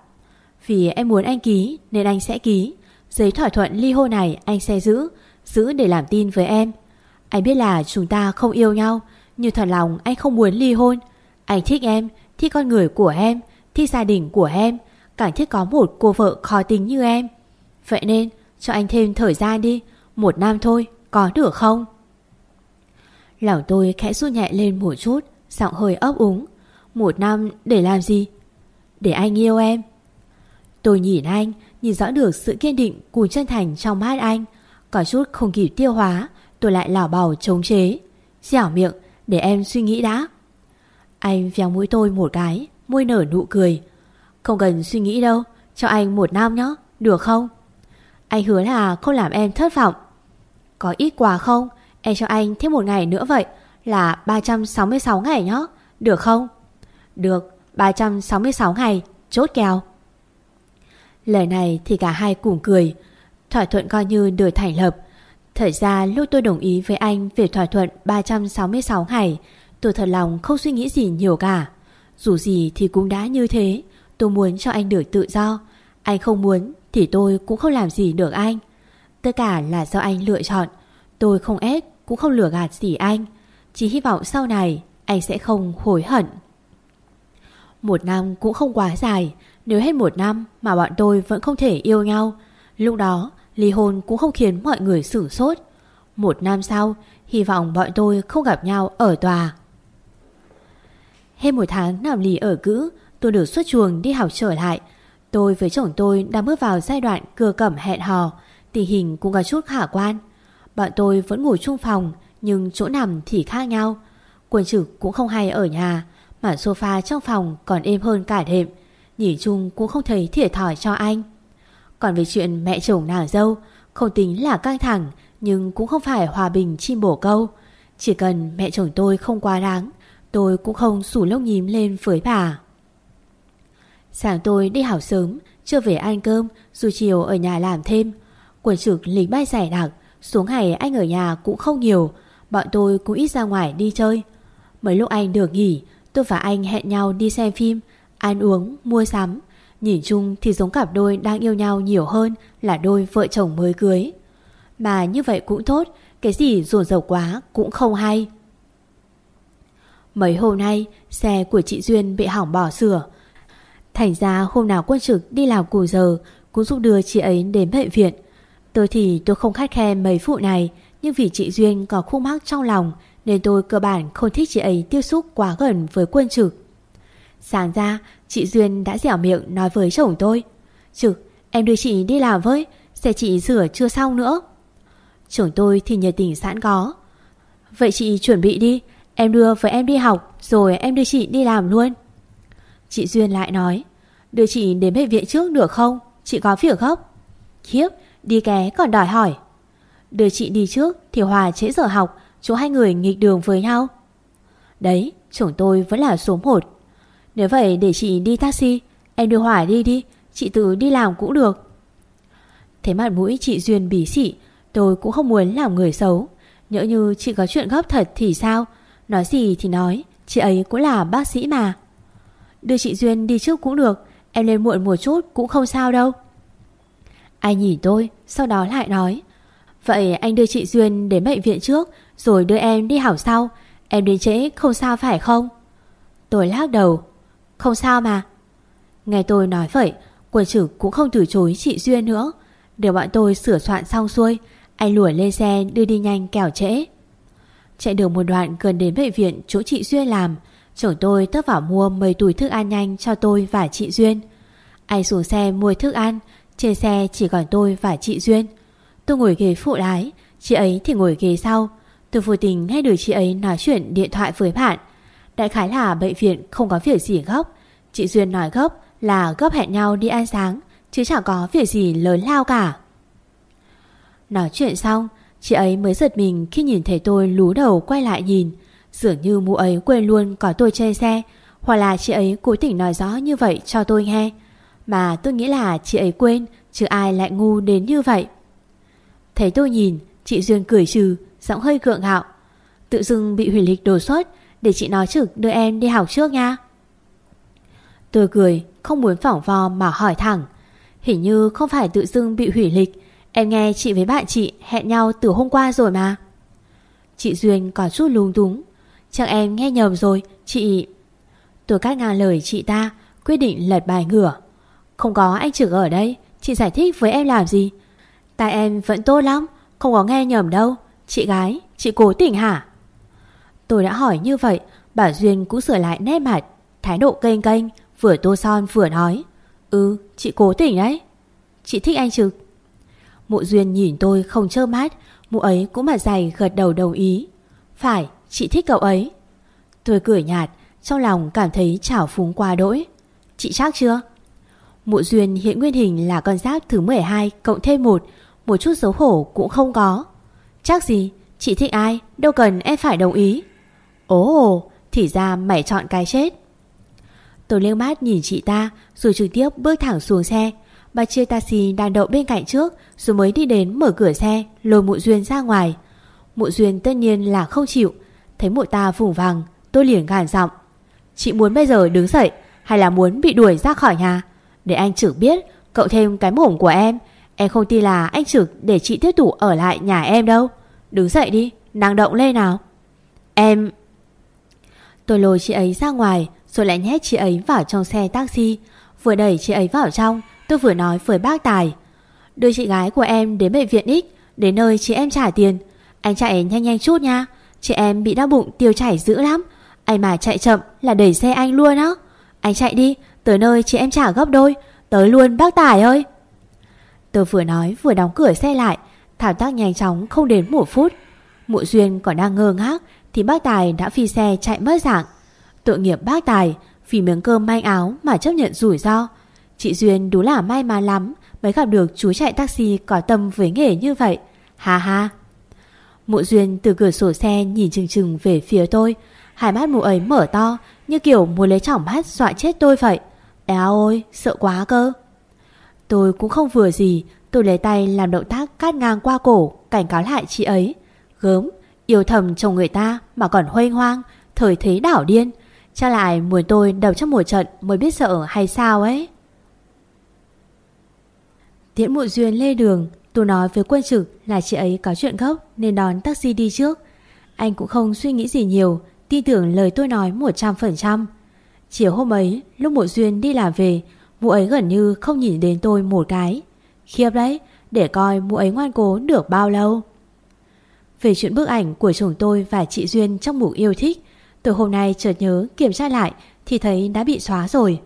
S2: Vì em muốn anh ký, Nên anh sẽ ký. Giấy thỏa thuận ly hôn này anh sẽ giữ Giữ để làm tin với em. Anh biết là chúng ta không yêu nhau, Nhưng thật lòng anh không muốn ly hôn. Anh thích em, Thích con người của em, Thích gia đình của em, Càng thích có một cô vợ khó tính như em. Vậy nên, cho anh thêm thời gian đi, Một năm thôi, Có được không? Lòng tôi khẽ run nhẹ lên một chút, Giọng hơi ấp úng. Một năm để làm gì? Để anh yêu em. Tôi nhìn anh, Nhìn rõ được sự kiên định cùng chân thành trong mắt anh. Có chút không kịp tiêu hóa, Tôi lại lảo bảo chống chế. Dẻo miệng, để em suy nghĩ đã. Anh véo mũi tôi một cái, Môi nở nụ cười. Không cần suy nghĩ đâu, Cho anh một năm nhé, Được không? Anh hứa là không làm em thất vọng. Có ít quà không? Em cho anh, thêm một ngày nữa vậy Là 366 ngày nhé Được không? Được 366 ngày, Chốt kèo. Lời này thì cả hai cùng cười, Thỏa thuận coi như được thành lập. Thật ra lúc tôi đồng ý với anh Về thỏa thuận 366 ngày, Tôi thật lòng không suy nghĩ gì nhiều cả. Dù gì thì cũng đã như thế, Tôi muốn cho anh được tự do. Anh không muốn thì tôi cũng không làm gì được anh. Tất cả là do anh lựa chọn, Tôi không ép cũng không lừa gạt gì anh. Chỉ hy vọng sau này, Anh sẽ không hối hận. Một năm cũng không quá dài. Nếu hết một năm mà bọn tôi vẫn không thể yêu nhau, Lúc đó ly hôn cũng không khiến mọi người sửng sốt. Một năm sau, Hy vọng bọn tôi không gặp nhau ở tòa. Hết một tháng nằm lì ở cữ, Tôi được xuất chuồng đi học trở lại. Tôi với chồng tôi đang bước vào giai đoạn cưa cẩm hẹn hò, Tình hình cũng có chút khả quan. Bọn tôi vẫn ngủ chung phòng, Nhưng chỗ nằm thì khác nhau. Quân trực cũng không hay ở nhà, Mà sofa trong phòng còn êm hơn cả đệm Nhìn chung cũng không thấy thiệt thòi cho anh. Còn về chuyện mẹ chồng nàng dâu, Không tính là căng thẳng, Nhưng cũng không phải hòa bình chim bổ câu. Chỉ cần mẹ chồng tôi không quá đáng, Tôi cũng không sủ lông nhím lên với bà. Sáng tôi đi học sớm, Chưa về ăn cơm, Dù chiều ở nhà làm thêm. Quần trực lính bay giải đặc xuống ngày anh ở nhà cũng không nhiều Bọn tôi cũng ít ra ngoài đi chơi. Mấy lúc anh được nghỉ Tôi và anh hẹn nhau đi xem phim Ăn uống, mua sắm. Nhìn chung thì giống cặp đôi đang yêu nhau nhiều hơn Là đôi vợ chồng mới cưới. Mà như vậy cũng tốt Cái gì rồn rầu quá cũng không hay. Mấy hôm nay Xe của chị Duyên bị hỏng bỏ sửa. Thành ra hôm nào quân trực đi làm cù giờ Cũng giúp đưa chị ấy đến bệnh viện. Tôi thì tôi không khát khe mấy vụ này, Nhưng vì chị Duyên có khúc mắc trong lòng, Nên tôi cơ bản không thích chị ấy tiếp xúc quá gần với quân trực. Sáng ra, chị Duyên đã dẻo miệng nói với chồng tôi, Trực, em đưa chị đi làm với, Xe chị rửa chưa xong nữa. Chồng tôi thì nhiệt tình sẵn có, Vậy chị chuẩn bị đi, Em đưa với em đi học, Rồi em đưa chị đi làm luôn. Chị Duyên lại nói, Đưa chị đến bệnh viện trước được không? Chị có việc gấp. Khiếp Đi ké còn đòi hỏi. Đưa chị đi trước thì Hòa trễ giờ học chú hai người nghịch đường với nhau. Đấy, chồng tôi vẫn là số một. Nếu vậy để chị đi taxi, Em đưa Hòa đi đi, Chị tự đi làm cũng được. Thế mặt mũi chị Duyên bí xị, Tôi cũng không muốn làm người xấu. Nhỡ như chị có chuyện gấp thật thì sao? Nói gì thì nói, Chị ấy cũng là bác sĩ mà. Đưa chị Duyên đi trước cũng được, Em lên muộn một chút cũng không sao đâu. Ai nhìn tôi sau đó lại nói, Vậy anh đưa chị Duyên đến bệnh viện trước, Rồi đưa em đi học sau. Em đến trễ không sao phải không? Tôi lắc đầu, Không sao mà. Nghe tôi nói vậy, Quân trưởng cũng không từ chối chị Duyên nữa. Để bọn tôi sửa soạn xong xuôi, Anh lùi lên xe đưa đi nhanh kẻo trễ. Chạy được một đoạn gần đến bệnh viện chỗ chị Duyên làm, Chồng tôi tất vào mua mấy túi thức ăn nhanh cho tôi và chị Duyên. Anh xuống xe mua thức ăn trên xe chỉ còn tôi và chị Duyên. Tôi ngồi ghế phụ lái, Chị ấy thì ngồi ghế sau. Tôi vô tình nghe được chị ấy nói chuyện điện thoại với bạn. Đại khái là bệnh viện không có việc gì gấp. Chị Duyên nói gấp là gấp hẹn nhau đi ăn sáng, Chứ chẳng có việc gì lớn lao cả. Nói chuyện xong, Chị ấy mới giật mình khi nhìn thấy tôi lú đầu quay lại nhìn. Dường như mụ ấy quên luôn có tôi trên xe, Hoặc là chị ấy cố tình nói rõ như vậy cho tôi nghe. Mà tôi nghĩ là chị ấy quên, Chứ ai lại ngu đến như vậy. Thấy tôi nhìn, Chị Duyên cười trừ, Giọng hơi gượng gạo. Tự dưng bị hủy lịch đổ xuất, Để chị nói trực đưa em đi học trước nha. Tôi cười, Không muốn phỏng vo mà hỏi thẳng. Hình như không phải tự dưng bị hủy lịch, Em nghe chị với bạn chị hẹn nhau từ hôm qua rồi mà. Chị Duyên có chút lung túng. Chắc em nghe nhầm rồi, Chị Tôi cắt ngang lời chị ta, Quyết định lật bài ngửa. Không có anh trực ở đây, Chị giải thích với em làm gì? Tại em vẫn tốt lắm, Không có nghe nhầm đâu. Chị gái, Chị cố tình hả? Tôi đã hỏi như vậy, Bà Duyên cũng sửa lại nét mặt, Thái độ kênh kênh, Vừa tô son vừa nói. Ừ chị cố tình đấy. Chị thích anh trực. Mụ Duyên nhìn tôi không trơ mát Mụ ấy cũng mặt dày gật đầu đồng ý. Phải, chị thích cậu ấy. Tôi cười nhạt, Trong lòng cảm thấy chảo phúng qua đỗi. Chị chắc chưa? Mụ Duyên hiện nguyên hình là con giáp thứ 12 Cộng thêm một Một chút xấu hổ cũng không có. Chắc gì? Chị thích ai? Đâu cần em phải đồng ý. Ồ, Thì ra mày chọn cái chết. Tôi liêu mắt nhìn chị ta, Rồi trực tiếp bước thẳng xuống xe. Bà chia taxi đang đậu bên cạnh trước, Rồi mới đi đến mở cửa xe, Lôi mụ Duyên ra ngoài. Mụ Duyên tất nhiên là không chịu. Thấy mụ ta vùng vàng Tôi liền gàn giọng. Chị muốn bây giờ đứng dậy, Hay là muốn bị đuổi ra khỏi nhà? Để anh trực biết Cậu thêm cái mồm của em. Em không tin là anh trực để chị tiếp tục ở lại nhà em đâu. Đứng dậy đi, Năng động lên nào. Em Tôi lôi chị ấy ra ngoài, Rồi lại nhét chị ấy vào trong xe taxi. Vừa đẩy chị ấy vào trong, Tôi vừa nói với bác Tài. Đưa chị gái của em đến bệnh viện X, Đến nơi chị em trả tiền. Anh chạy nhanh nhanh chút nha. Chị em bị đau bụng, tiêu chảy dữ lắm. Anh mà chạy chậm là đẩy xe anh luôn á. Anh chạy đi Tới nơi chị em trả gấp đôi. Tới luôn, bác Tài ơi. Tôi vừa nói, vừa đóng cửa xe lại. Thảo tác nhanh chóng không đến một phút. Mụ Duyên còn đang ngơ ngác Thì bác Tài đã phi xe chạy mất dạng. Tội nghiệp bác Tài, Vì miếng cơm manh áo mà chấp nhận rủi ro. Chị Duyên đúng là may mắn lắm Mới gặp được chú chạy taxi có tâm với nghề như vậy. Ha ha. Mụ Duyên từ cửa sổ xe nhìn chừng chừng về phía tôi. Hai mắt mụ ấy mở to, Như kiểu muốn lấy trỏng mắt dọa chết tôi vậy. Éo ôi sợ quá cơ. Tôi cũng không vừa gì, Tôi lấy tay làm động tác cắt ngang qua cổ, Cảnh cáo lại chị ấy. Gớm, Yêu thầm chồng người ta mà còn hoanh hoang, Thời thế đảo điên. Chắc lại muốn tôi đập trong một trận mới biết sợ hay sao ấy? Tiễn mụ duyên lê đường, Tôi nói với quân trực là chị ấy có chuyện gấp Nên đón taxi đi trước. Anh cũng không suy nghĩ gì nhiều, Tin tưởng lời tôi nói 100% Chiều hôm ấy, lúc mụ duyên đi làm về, Mụ ấy gần như không nhìn đến tôi một cái. Khiếp đấy, Để coi mụ ấy ngoan cố được bao lâu. Về chuyện bức ảnh của chồng tôi và chị Duyên trong mục yêu thích Tôi hôm nay chợt nhớ kiểm tra lại Thì thấy đã bị xóa rồi.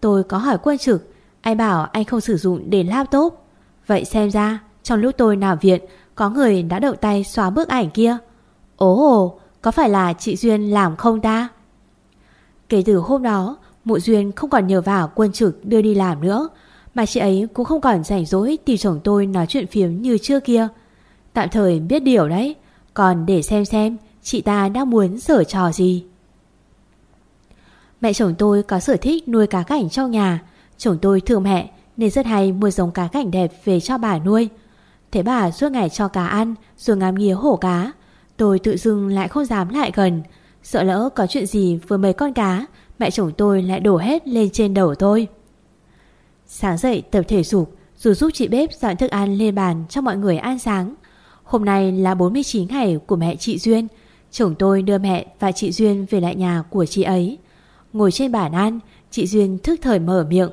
S2: Tôi có hỏi quân trực, Anh bảo anh không sử dụng để laptop. Vậy xem ra, trong lúc tôi nằm viện, Có người đã đậu tay xóa bức ảnh kia. Ồ, Có phải là chị Duyên làm không ta? Kể từ hôm đó Mụ Duyên không còn nhờ vào quân trực đưa đi làm nữa, Mà chị ấy cũng không còn rảnh rỗi Tìm chồng tôi nói chuyện phiếm như trước kia. Tạm thời biết điều đấy, Còn để xem xem Chị ta đang muốn sở trò gì. Mẹ chồng tôi có sở thích nuôi cá cảnh trong nhà. Chồng tôi thương mẹ, Nên rất hay mua giống cá cảnh đẹp về cho bà nuôi. Thế bà suốt ngày cho cá ăn, Rồi ngắm nghía hổ cá, Tôi tự dưng lại không dám lại gần Sợ lỡ có chuyện gì với mấy con cá, Mẹ chồng tôi lại đổ hết lên trên đầu tôi. Sáng dậy, tập thể dục Rồi giúp chị bếp dọn thức ăn lên bàn cho mọi người ăn sáng. Hôm nay là 49 ngày của mẹ chị Duyên. Chồng tôi đưa mẹ và chị Duyên về lại nhà của chị ấy. Ngồi trên bàn ăn, Chị Duyên thức thời mở miệng.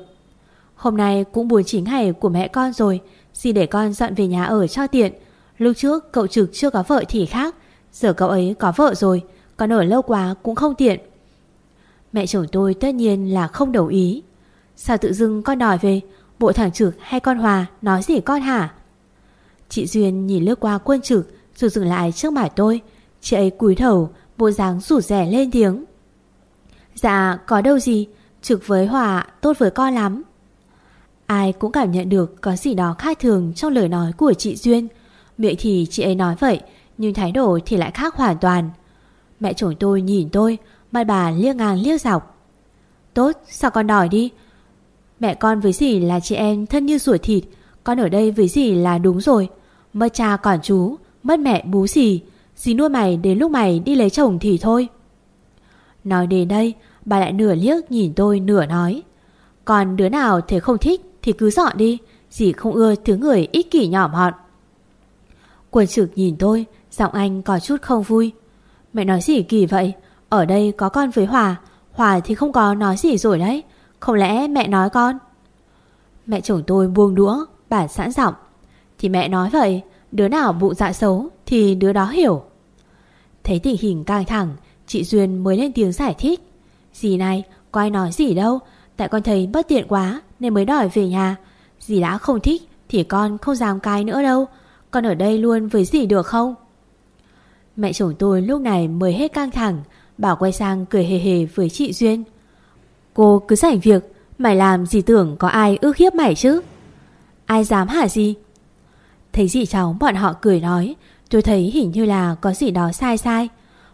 S2: Hôm nay cũng 49 ngày của mẹ con rồi, Xin để con dọn về nhà ở cho tiện. Lúc trước cậu trực chưa có vợ thì khác, Giờ cậu ấy có vợ rồi. Còn ở lâu quá cũng không tiện. Mẹ chồng tôi tất nhiên là không đồng ý. Sao tự dưng con đòi về, Bộ thằng trực hay con Hòa Nói gì con hả? Chị Duyên nhìn lướt qua quân trực Rồi dừng lại trước mặt tôi. Chị ấy cúi đầu, Bộ dáng rủ rẻ lên tiếng. Dạ có đâu gì, Trực với Hòa tốt với con lắm. Ai cũng cảm nhận được Có gì đó khác thường trong lời nói của chị Duyên. Miệng thì chị ấy nói vậy, Nhưng thái độ thì lại khác hoàn toàn. Mẹ chồng tôi nhìn tôi Mặt bà liếc ngang liếc dọc. Tốt, sao con đòi đi? Mẹ con với dì là chị em thân như ruột thịt, Con ở đây với dì là đúng rồi. Mất cha còn chú, Mất mẹ bú dì Dì nuôi mày đến lúc mày đi lấy chồng thì thôi. Nói đến đây, Bà lại nửa liếc nhìn tôi nửa nói. Còn đứa nào thể không thích Thì cứ dọn đi, Dì không ưa thứ người ích kỷ nhỏ mọn quần trực nhìn tôi, Giọng anh có chút không vui Mẹ nói gì kỳ vậy? Ở đây có con với Hòa. Hòa thì không có nói gì rồi đấy. Không lẽ mẹ nói con? Mẹ chồng tôi buông đũa Bà sẵn giọng. Thì mẹ nói vậy, Đứa nào bụng dạ xấu Thì đứa đó hiểu. Thấy tình hình căng thẳng, Chị Duyên mới lên tiếng giải thích. Dì này, có ai nói gì đâu. Tại con thấy bất tiện quá Nên mới đòi về nhà. Dì đã không thích Thì con không dám cai nữa đâu. Con ở đây luôn với dì được không? Mẹ chồng tôi lúc này mới hết căng thẳng, Bảo quay sang cười hề hề với chị Duyên. Cô cứ rảnh việc, Mày làm gì tưởng có ai ước hiếp mày chứ? Ai dám hả gì? Thấy dì cháu bọn họ cười nói, Tôi thấy hình như là có gì đó sai sai.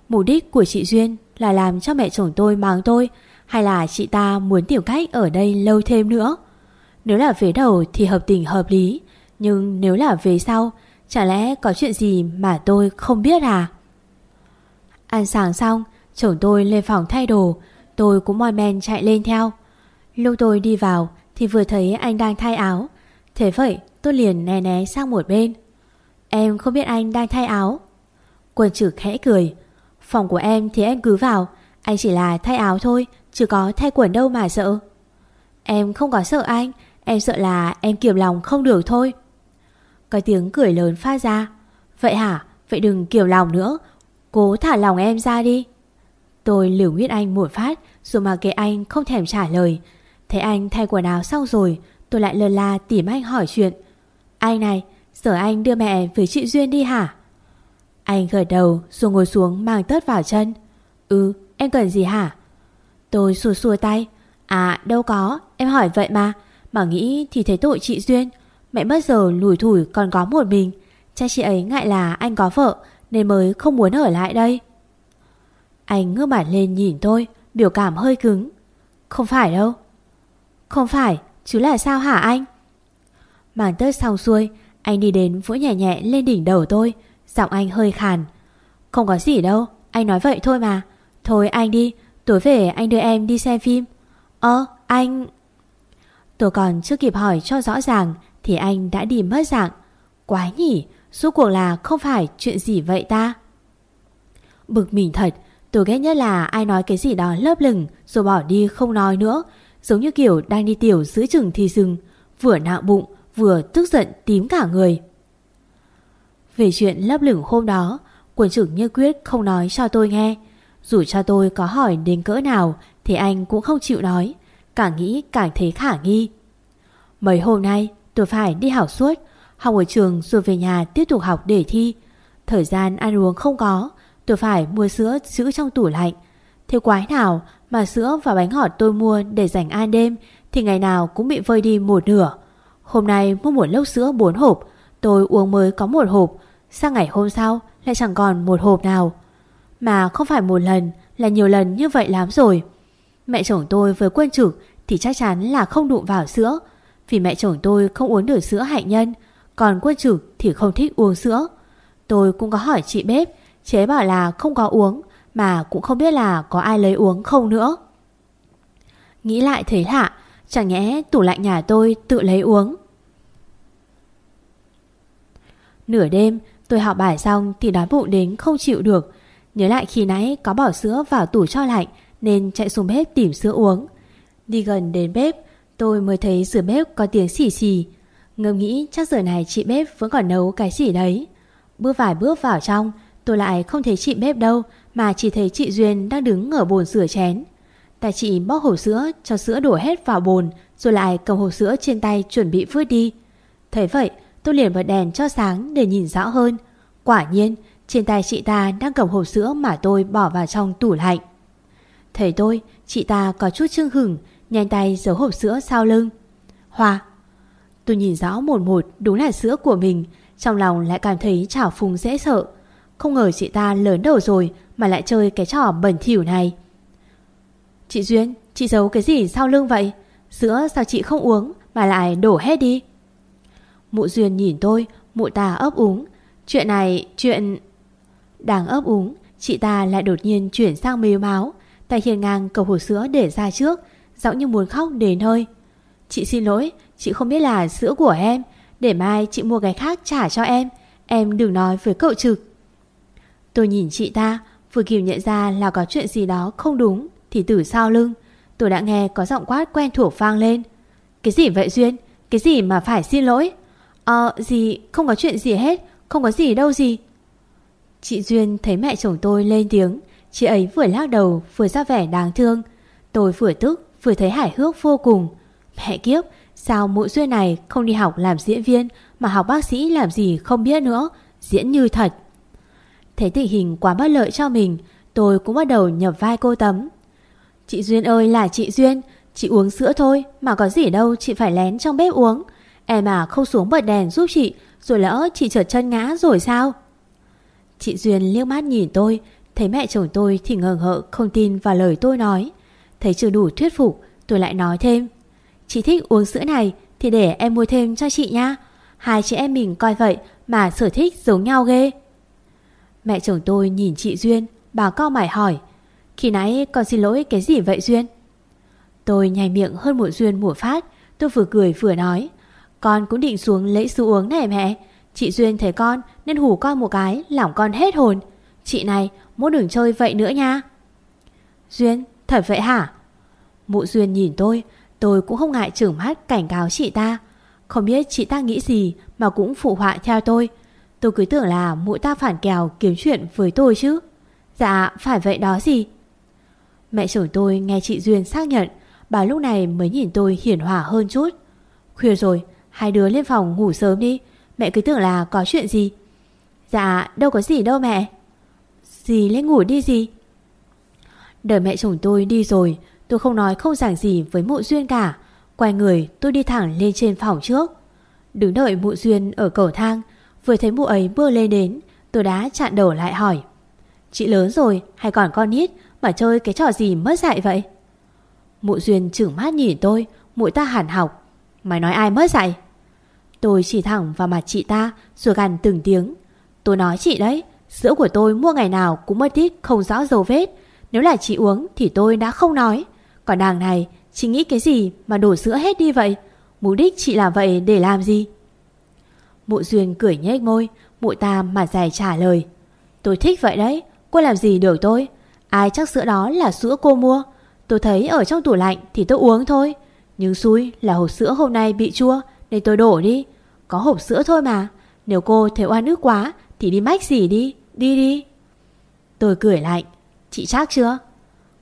S2: Mục đích của chị Duyên là làm cho mẹ chồng tôi mang tôi, Hay là chị ta muốn tìm cách ở đây lâu thêm nữa? Nếu là về đầu thì hợp tình hợp lý, Nhưng nếu là về sau, Chả lẽ có chuyện gì mà tôi không biết à? Ăn sáng xong, Chồng tôi lên phòng thay đồ, Tôi cũng moi men chạy lên theo. Lúc tôi đi vào Thì vừa thấy anh đang thay áo. Thế vậy, tôi liền né né sang một bên. Em không biết anh đang thay áo. Quân trực khẽ cười. Phòng của em thì em cứ vào, Anh chỉ là thay áo thôi, Chứ có thay quần đâu mà sợ. Em không có sợ anh, Em sợ là em kiềm lòng không được thôi. Có tiếng cười lớn phát ra. Vậy hả? Vậy đừng kiềm lòng nữa Cố thả lòng em ra đi. Tôi liều huyết anh một phát Rồi mà kệ anh không thèm trả lời. Thấy anh thay quần áo xong rồi, Tôi lại lơ la tìm anh hỏi chuyện. Anh này, Giờ anh đưa mẹ với chị Duyên đi hả? Anh gật đầu rồi ngồi xuống mang tớt vào chân. Ừ em cần gì hả? Tôi xua xua tay. À đâu có, em hỏi vậy mà. Mà nghĩ thì thấy tội chị Duyên. Mẹ mất giờ lùi thủi còn có một mình. Chắc chị ấy ngại là anh có vợ. Nên mới không muốn ở lại đây. Anh ngước mặt lên nhìn tôi, Biểu cảm hơi cứng. Không phải đâu. Không phải, chứ là sao hả anh? Màn tớt xong xuôi, Anh đi đến vỗ nhẹ nhẹ lên đỉnh đầu tôi, Giọng anh hơi khàn. Không có gì đâu, Anh nói vậy thôi mà. Thôi anh đi, Tối về anh đưa em đi xem phim. Ơ anh Tôi còn chưa kịp hỏi cho rõ ràng Thì anh đã đi mất dạng. Quái nhỉ Suốt cuộc là không phải chuyện gì vậy ta? Bực mình thật Tôi ghét nhất là ai nói cái gì đó lớp lửng Rồi bỏ đi không nói nữa Giống như kiểu đang đi tiểu giữa chừng thì dừng, Vừa nạo bụng Vừa tức giận tím cả người. Về chuyện lấp lửng hôm đó quần trưởng như quyết không nói cho tôi nghe. Dù cho tôi có hỏi đến cỡ nào Thì anh cũng không chịu nói Càng nghĩ càng thấy khả nghi. Mấy hôm nay tôi phải đi học suốt Học ở trường rồi về nhà tiếp tục học để thi. Thời gian ăn uống không có, Tôi phải mua sữa giữ trong tủ lạnh. Thế quái nào mà sữa và bánh ngọt tôi mua để dành ăn đêm Thì ngày nào cũng bị vơi đi một nửa. Hôm nay mua một lốc sữa 4 hộp, Tôi uống mới có một hộp, Sang ngày hôm sau lại chẳng còn một hộp nào. Mà không phải một lần, Là nhiều lần như vậy lắm rồi. Mẹ chồng tôi với quân trực Thì chắc chắn là không đụng vào sữa. Vì mẹ chồng tôi không uống được sữa hạnh nhân còn quân trực thì không thích uống sữa. Tôi cũng có hỏi chị bếp Chế bảo là không có uống, Mà cũng không biết là có ai lấy uống không nữa. Nghĩ lại thấy lạ, Chẳng nhẽ tủ lạnh nhà tôi tự lấy uống. Nửa đêm, tôi Tôi học bài xong thì đói bụng đến không chịu được. Nhớ lại khi nãy có bỏ sữa vào tủ cho lạnh Nên chạy xuống bếp tìm sữa uống. Đi gần đến bếp, Tôi mới thấy giữa bếp có tiếng xì xì. Ngâm nghĩ chắc giờ này chị bếp vẫn còn nấu cái gì đấy. Bước vài bước vào trong, Tôi lại không thấy chị bếp đâu, Mà chỉ thấy chị Duyên đang đứng ở bồn rửa chén. Tại chị bóc hộp sữa, Cho sữa đổ hết vào bồn, Rồi lại cầm hộp sữa trên tay chuẩn bị vứt đi. Thấy vậy, tôi liền bật đèn cho sáng để nhìn rõ hơn. Quả nhiên, trên tay chị ta đang cầm hộp sữa mà tôi bỏ vào trong tủ lạnh. Thấy tôi, Chị ta có chút chưng hửng, Nhanh tay giấu hộp sữa sau lưng. Hoa Tôi nhìn rõ một một đúng là sữa của mình, Trong lòng lại cảm thấy chảo phùng dễ sợ. Không ngờ chị ta lớn đầu rồi Mà lại chơi cái trò bẩn thỉu này. Chị Duyên, Chị giấu cái gì sau lưng vậy? Sữa sao chị không uống Mà lại đổ hết đi? Mụ Duyên nhìn tôi, Mụ ta ấp úng. Chuyện này, chuyện Đang ấp úng, Chị ta lại đột nhiên chuyển sang mếu máu, Tay hiền ngang cầu hồ sữa để ra trước, Giọng như muốn khóc đến hơi. Chị xin lỗi, Chị không biết là sữa của em. Để mai chị mua cái khác trả cho em. Em đừng nói với cậu trực. Tôi nhìn chị ta, Vừa kịp nhận ra là có chuyện gì đó không đúng, Thì từ sau lưng, Tôi đã nghe có giọng quát quen thuộc vang lên. Cái gì vậy Duyên? Cái gì mà phải xin lỗi? Ờ gì, không có chuyện gì hết, Không có gì đâu gì. Chị Duyên thấy mẹ chồng tôi lên tiếng, Chị ấy vừa lắc đầu, vừa ra vẻ đáng thương. Tôi vừa tức, vừa thấy hài hước vô cùng. Mẹ kiếp, Sao mụ Duyên này không đi học làm diễn viên Mà học bác sĩ làm gì không biết nữa, Diễn như thật. Thấy tình hình quá bất lợi cho mình, Tôi cũng bắt đầu nhập vai cô Tấm. Chị Duyên ơi là chị Duyên, Chị uống sữa thôi Mà có gì đâu chị phải lén trong bếp uống. Em à không xuống bật đèn giúp chị, Rồi lỡ chị trượt chân ngã rồi sao? Chị Duyên liếc mắt nhìn tôi, Thấy mẹ chồng tôi thì ngờ ngợ không tin vào lời tôi nói. Thấy chưa đủ thuyết phục, Tôi lại nói thêm. Chị thích uống sữa này, Thì để em mua thêm cho chị nha Hai chị em mình coi vậy Mà sở thích giống nhau ghê. Mẹ chồng tôi nhìn chị Duyên, Bà co mải hỏi, Khi nãy con xin lỗi cái gì vậy Duyên? Tôi nhảy miệng hơn một Duyên một phát, Tôi vừa cười vừa nói, Con cũng định xuống lấy sữa uống này mẹ. Chị Duyên thấy con nên hủ con một cái Làm con hết hồn. Chị này, muốn đừng chơi vậy nữa nha. Duyên, thật vậy hả? Mụ Duyên nhìn tôi Tôi cũng không ngại trưởng mắt cảnh cáo chị ta. Không biết chị ta nghĩ gì Mà cũng phụ họa theo tôi. Tôi cứ tưởng là mụ ta phản kèo kiếm chuyện với tôi chứ. Dạ phải vậy đó gì? Mẹ chồng tôi nghe chị Duyên xác nhận, Bà lúc này mới nhìn tôi hiển hòa hơn chút. Khuya rồi, Hai đứa lên phòng ngủ sớm đi. Mẹ cứ tưởng là có chuyện gì. Dạ đâu có gì đâu mẹ. Dì lên ngủ đi gì Đợi mẹ chồng tôi đi rồi Tôi không nói không giảng gì với mụ Duyên cả. Quay người, tôi đi thẳng lên trên phòng trước. Đứng đợi mụ Duyên ở cầu thang, Vừa thấy mụ ấy bước lên đến, Tôi đã chặn đầu lại hỏi. Chị lớn rồi, hay còn con nít, Mà chơi cái trò gì mất dạy vậy? Mụ Duyên chửng mắt nhìn tôi Mụ ta hẳn học. Mày nói ai mất dạy? Tôi chỉ thẳng vào mặt chị ta, Rồi gằn từng tiếng. Tôi nói chị đấy, Sữa của tôi mua ngày nào cũng mất tích, không rõ dấu vết. Nếu là chị uống thì tôi đã không nói. Còn nàng này, Chị nghĩ cái gì mà đổ sữa hết đi vậy? Mục đích chị làm vậy để làm gì? Mụ Duyên cười nhếch môi Mụ ta mà dài trả lời. Tôi thích vậy đấy, Cô làm gì được tôi? Ai chắc sữa đó là sữa cô mua? Tôi thấy ở trong tủ lạnh thì tôi uống thôi. Nhưng xui là hộp sữa hôm nay bị chua, Nên tôi đổ đi. Có hộp sữa thôi mà. Nếu cô thấy oan ức quá, Thì đi mách gì đi? Đi đi. Tôi cười lạnh. Chị chắc chưa?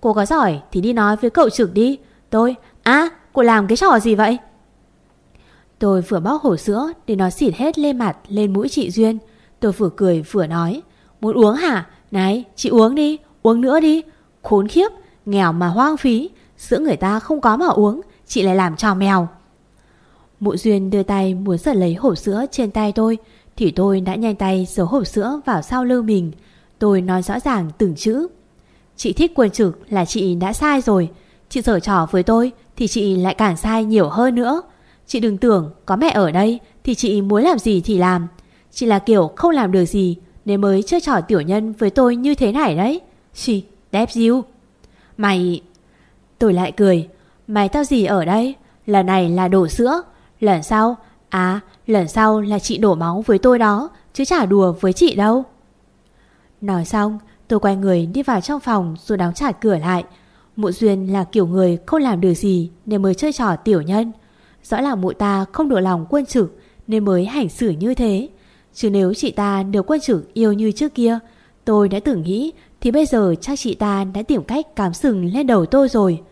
S2: Cô có giỏi thì đi nói với cậu trưởng đi. Tôi À cô làm cái trò gì vậy? Tôi vừa bóc hổ sữa Để nó xịt hết lên mặt, lên mũi chị Duyên. Tôi vừa cười vừa nói, Muốn uống hả? Này, chị uống đi, Uống nữa đi. Khốn khiếp, Nghèo mà hoang phí Sữa người ta không có mà uống, Chị lại làm trò mèo. Mụ Duyên đưa tay muốn giật lấy hổ sữa trên tay tôi, Thì tôi đã nhanh tay giấu hộp sữa vào sau lưng mình. Tôi nói rõ ràng từng chữ Chị thích quần trực là chị đã sai rồi. Chị giở trò với tôi Thì chị lại càng sai nhiều hơn nữa. Chị đừng tưởng có mẹ ở đây Thì chị muốn làm gì thì làm. Chị là kiểu không làm được gì Nên mới chơi trò tiểu nhân với tôi như thế này đấy. Chị, đẹp diêu Mày... Tôi lại cười. Mày tao gì ở đây? Lần này là đổ sữa. Lần sau À lần sau là chị đổ máu với tôi đó chứ chả đùa với chị đâu. Nói xong, tôi quay người đi vào trong phòng rồi đóng chặt cửa lại. Mụ Duyên là kiểu người không làm được gì nên mới chơi trò tiểu nhân. Rõ là mụ ta không đổ lòng quân trực nên mới hành xử như thế. Chứ nếu chị ta được quân trực yêu như trước kia, tôi đã tưởng nghĩ thì bây giờ chắc chị ta đã tìm cách cám sừng lên đầu tôi rồi.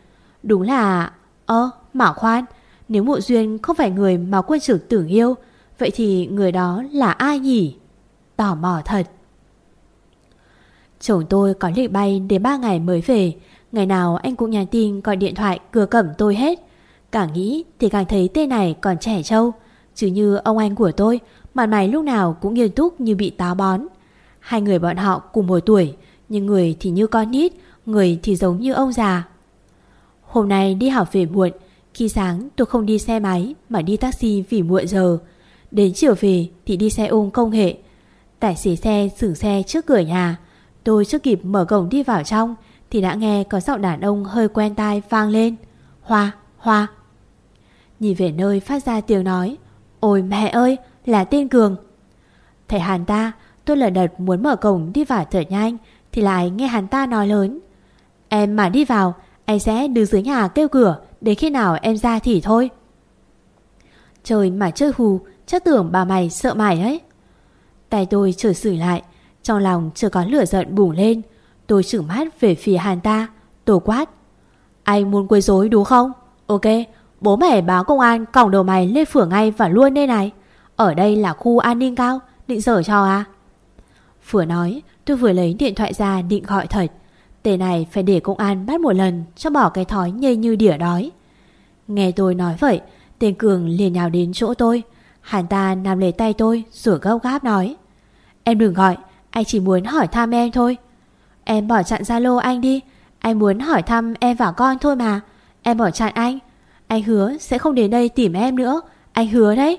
S2: Đúng là... Ơ, mà khoan, nếu mụ Duyên không phải người mà quân trực tưởng yêu, vậy thì người đó là ai nhỉ? Tò mò thật. Chồng tôi có lịch bay đến 3 ngày mới về, ngày nào anh cũng nhắn tin gọi điện thoại cửa cẩm tôi hết. Càng nghĩ thì càng thấy tên này còn trẻ trâu, chứ như ông anh của tôi, mặt mày lúc nào cũng nghiêm túc như bị táo bón. Hai người bọn họ cùng một tuổi, nhưng người thì như con nít, người thì giống như ông già. Hôm nay đi học về muộn, khi sáng tôi không đi xe máy mà đi taxi vì muộn giờ. Đến chiều về thì đi xe ôm công hệ. Tài xế xe xử xe trước cửa nhà. Tôi chưa kịp mở cổng đi vào trong thì đã nghe có giọng đàn ông hơi quen tai vang lên. Hoa, Hoa. Nhìn về nơi phát ra tiếng nói. Ôi mẹ ơi, là tên Cường. Thầy Hàn ta, tôi lần đợt muốn mở cổng đi vào thở nhanh thì lại nghe hắn ta nói lớn. Em mà đi vào, anh sẽ đứng dưới nhà kêu cửa Đến khi nào em ra thì thôi Trời mà chơi hù Chắc tưởng bà mày sợ mày ấy Tay tôi trở xử lại trong lòng chưa có lửa giận bùng lên Tôi chửi mắt về phía Hàn ta Tôi quát Anh muốn quấy rối đúng không Ok Bố mẹ báo công an còng đầu mày lên phửa ngay và luôn đây này Ở đây là khu an ninh cao Định dở cho à Vừa nói tôi vừa lấy điện thoại ra định gọi thật Tên này phải để công an bắt một lần cho bỏ cái thói nhây như đỉa đói. Nghe tôi nói vậy, tên Cường liền nhào đến chỗ tôi. Hắn ta nằm lấy tay tôi rồi gâu gáp nói. Em đừng gọi, anh chỉ muốn hỏi thăm em thôi. Em bỏ chặn Zalo anh đi, anh muốn hỏi thăm em và con thôi mà. Em bỏ chặn anh, anh hứa sẽ không đến đây tìm em nữa, anh hứa đấy.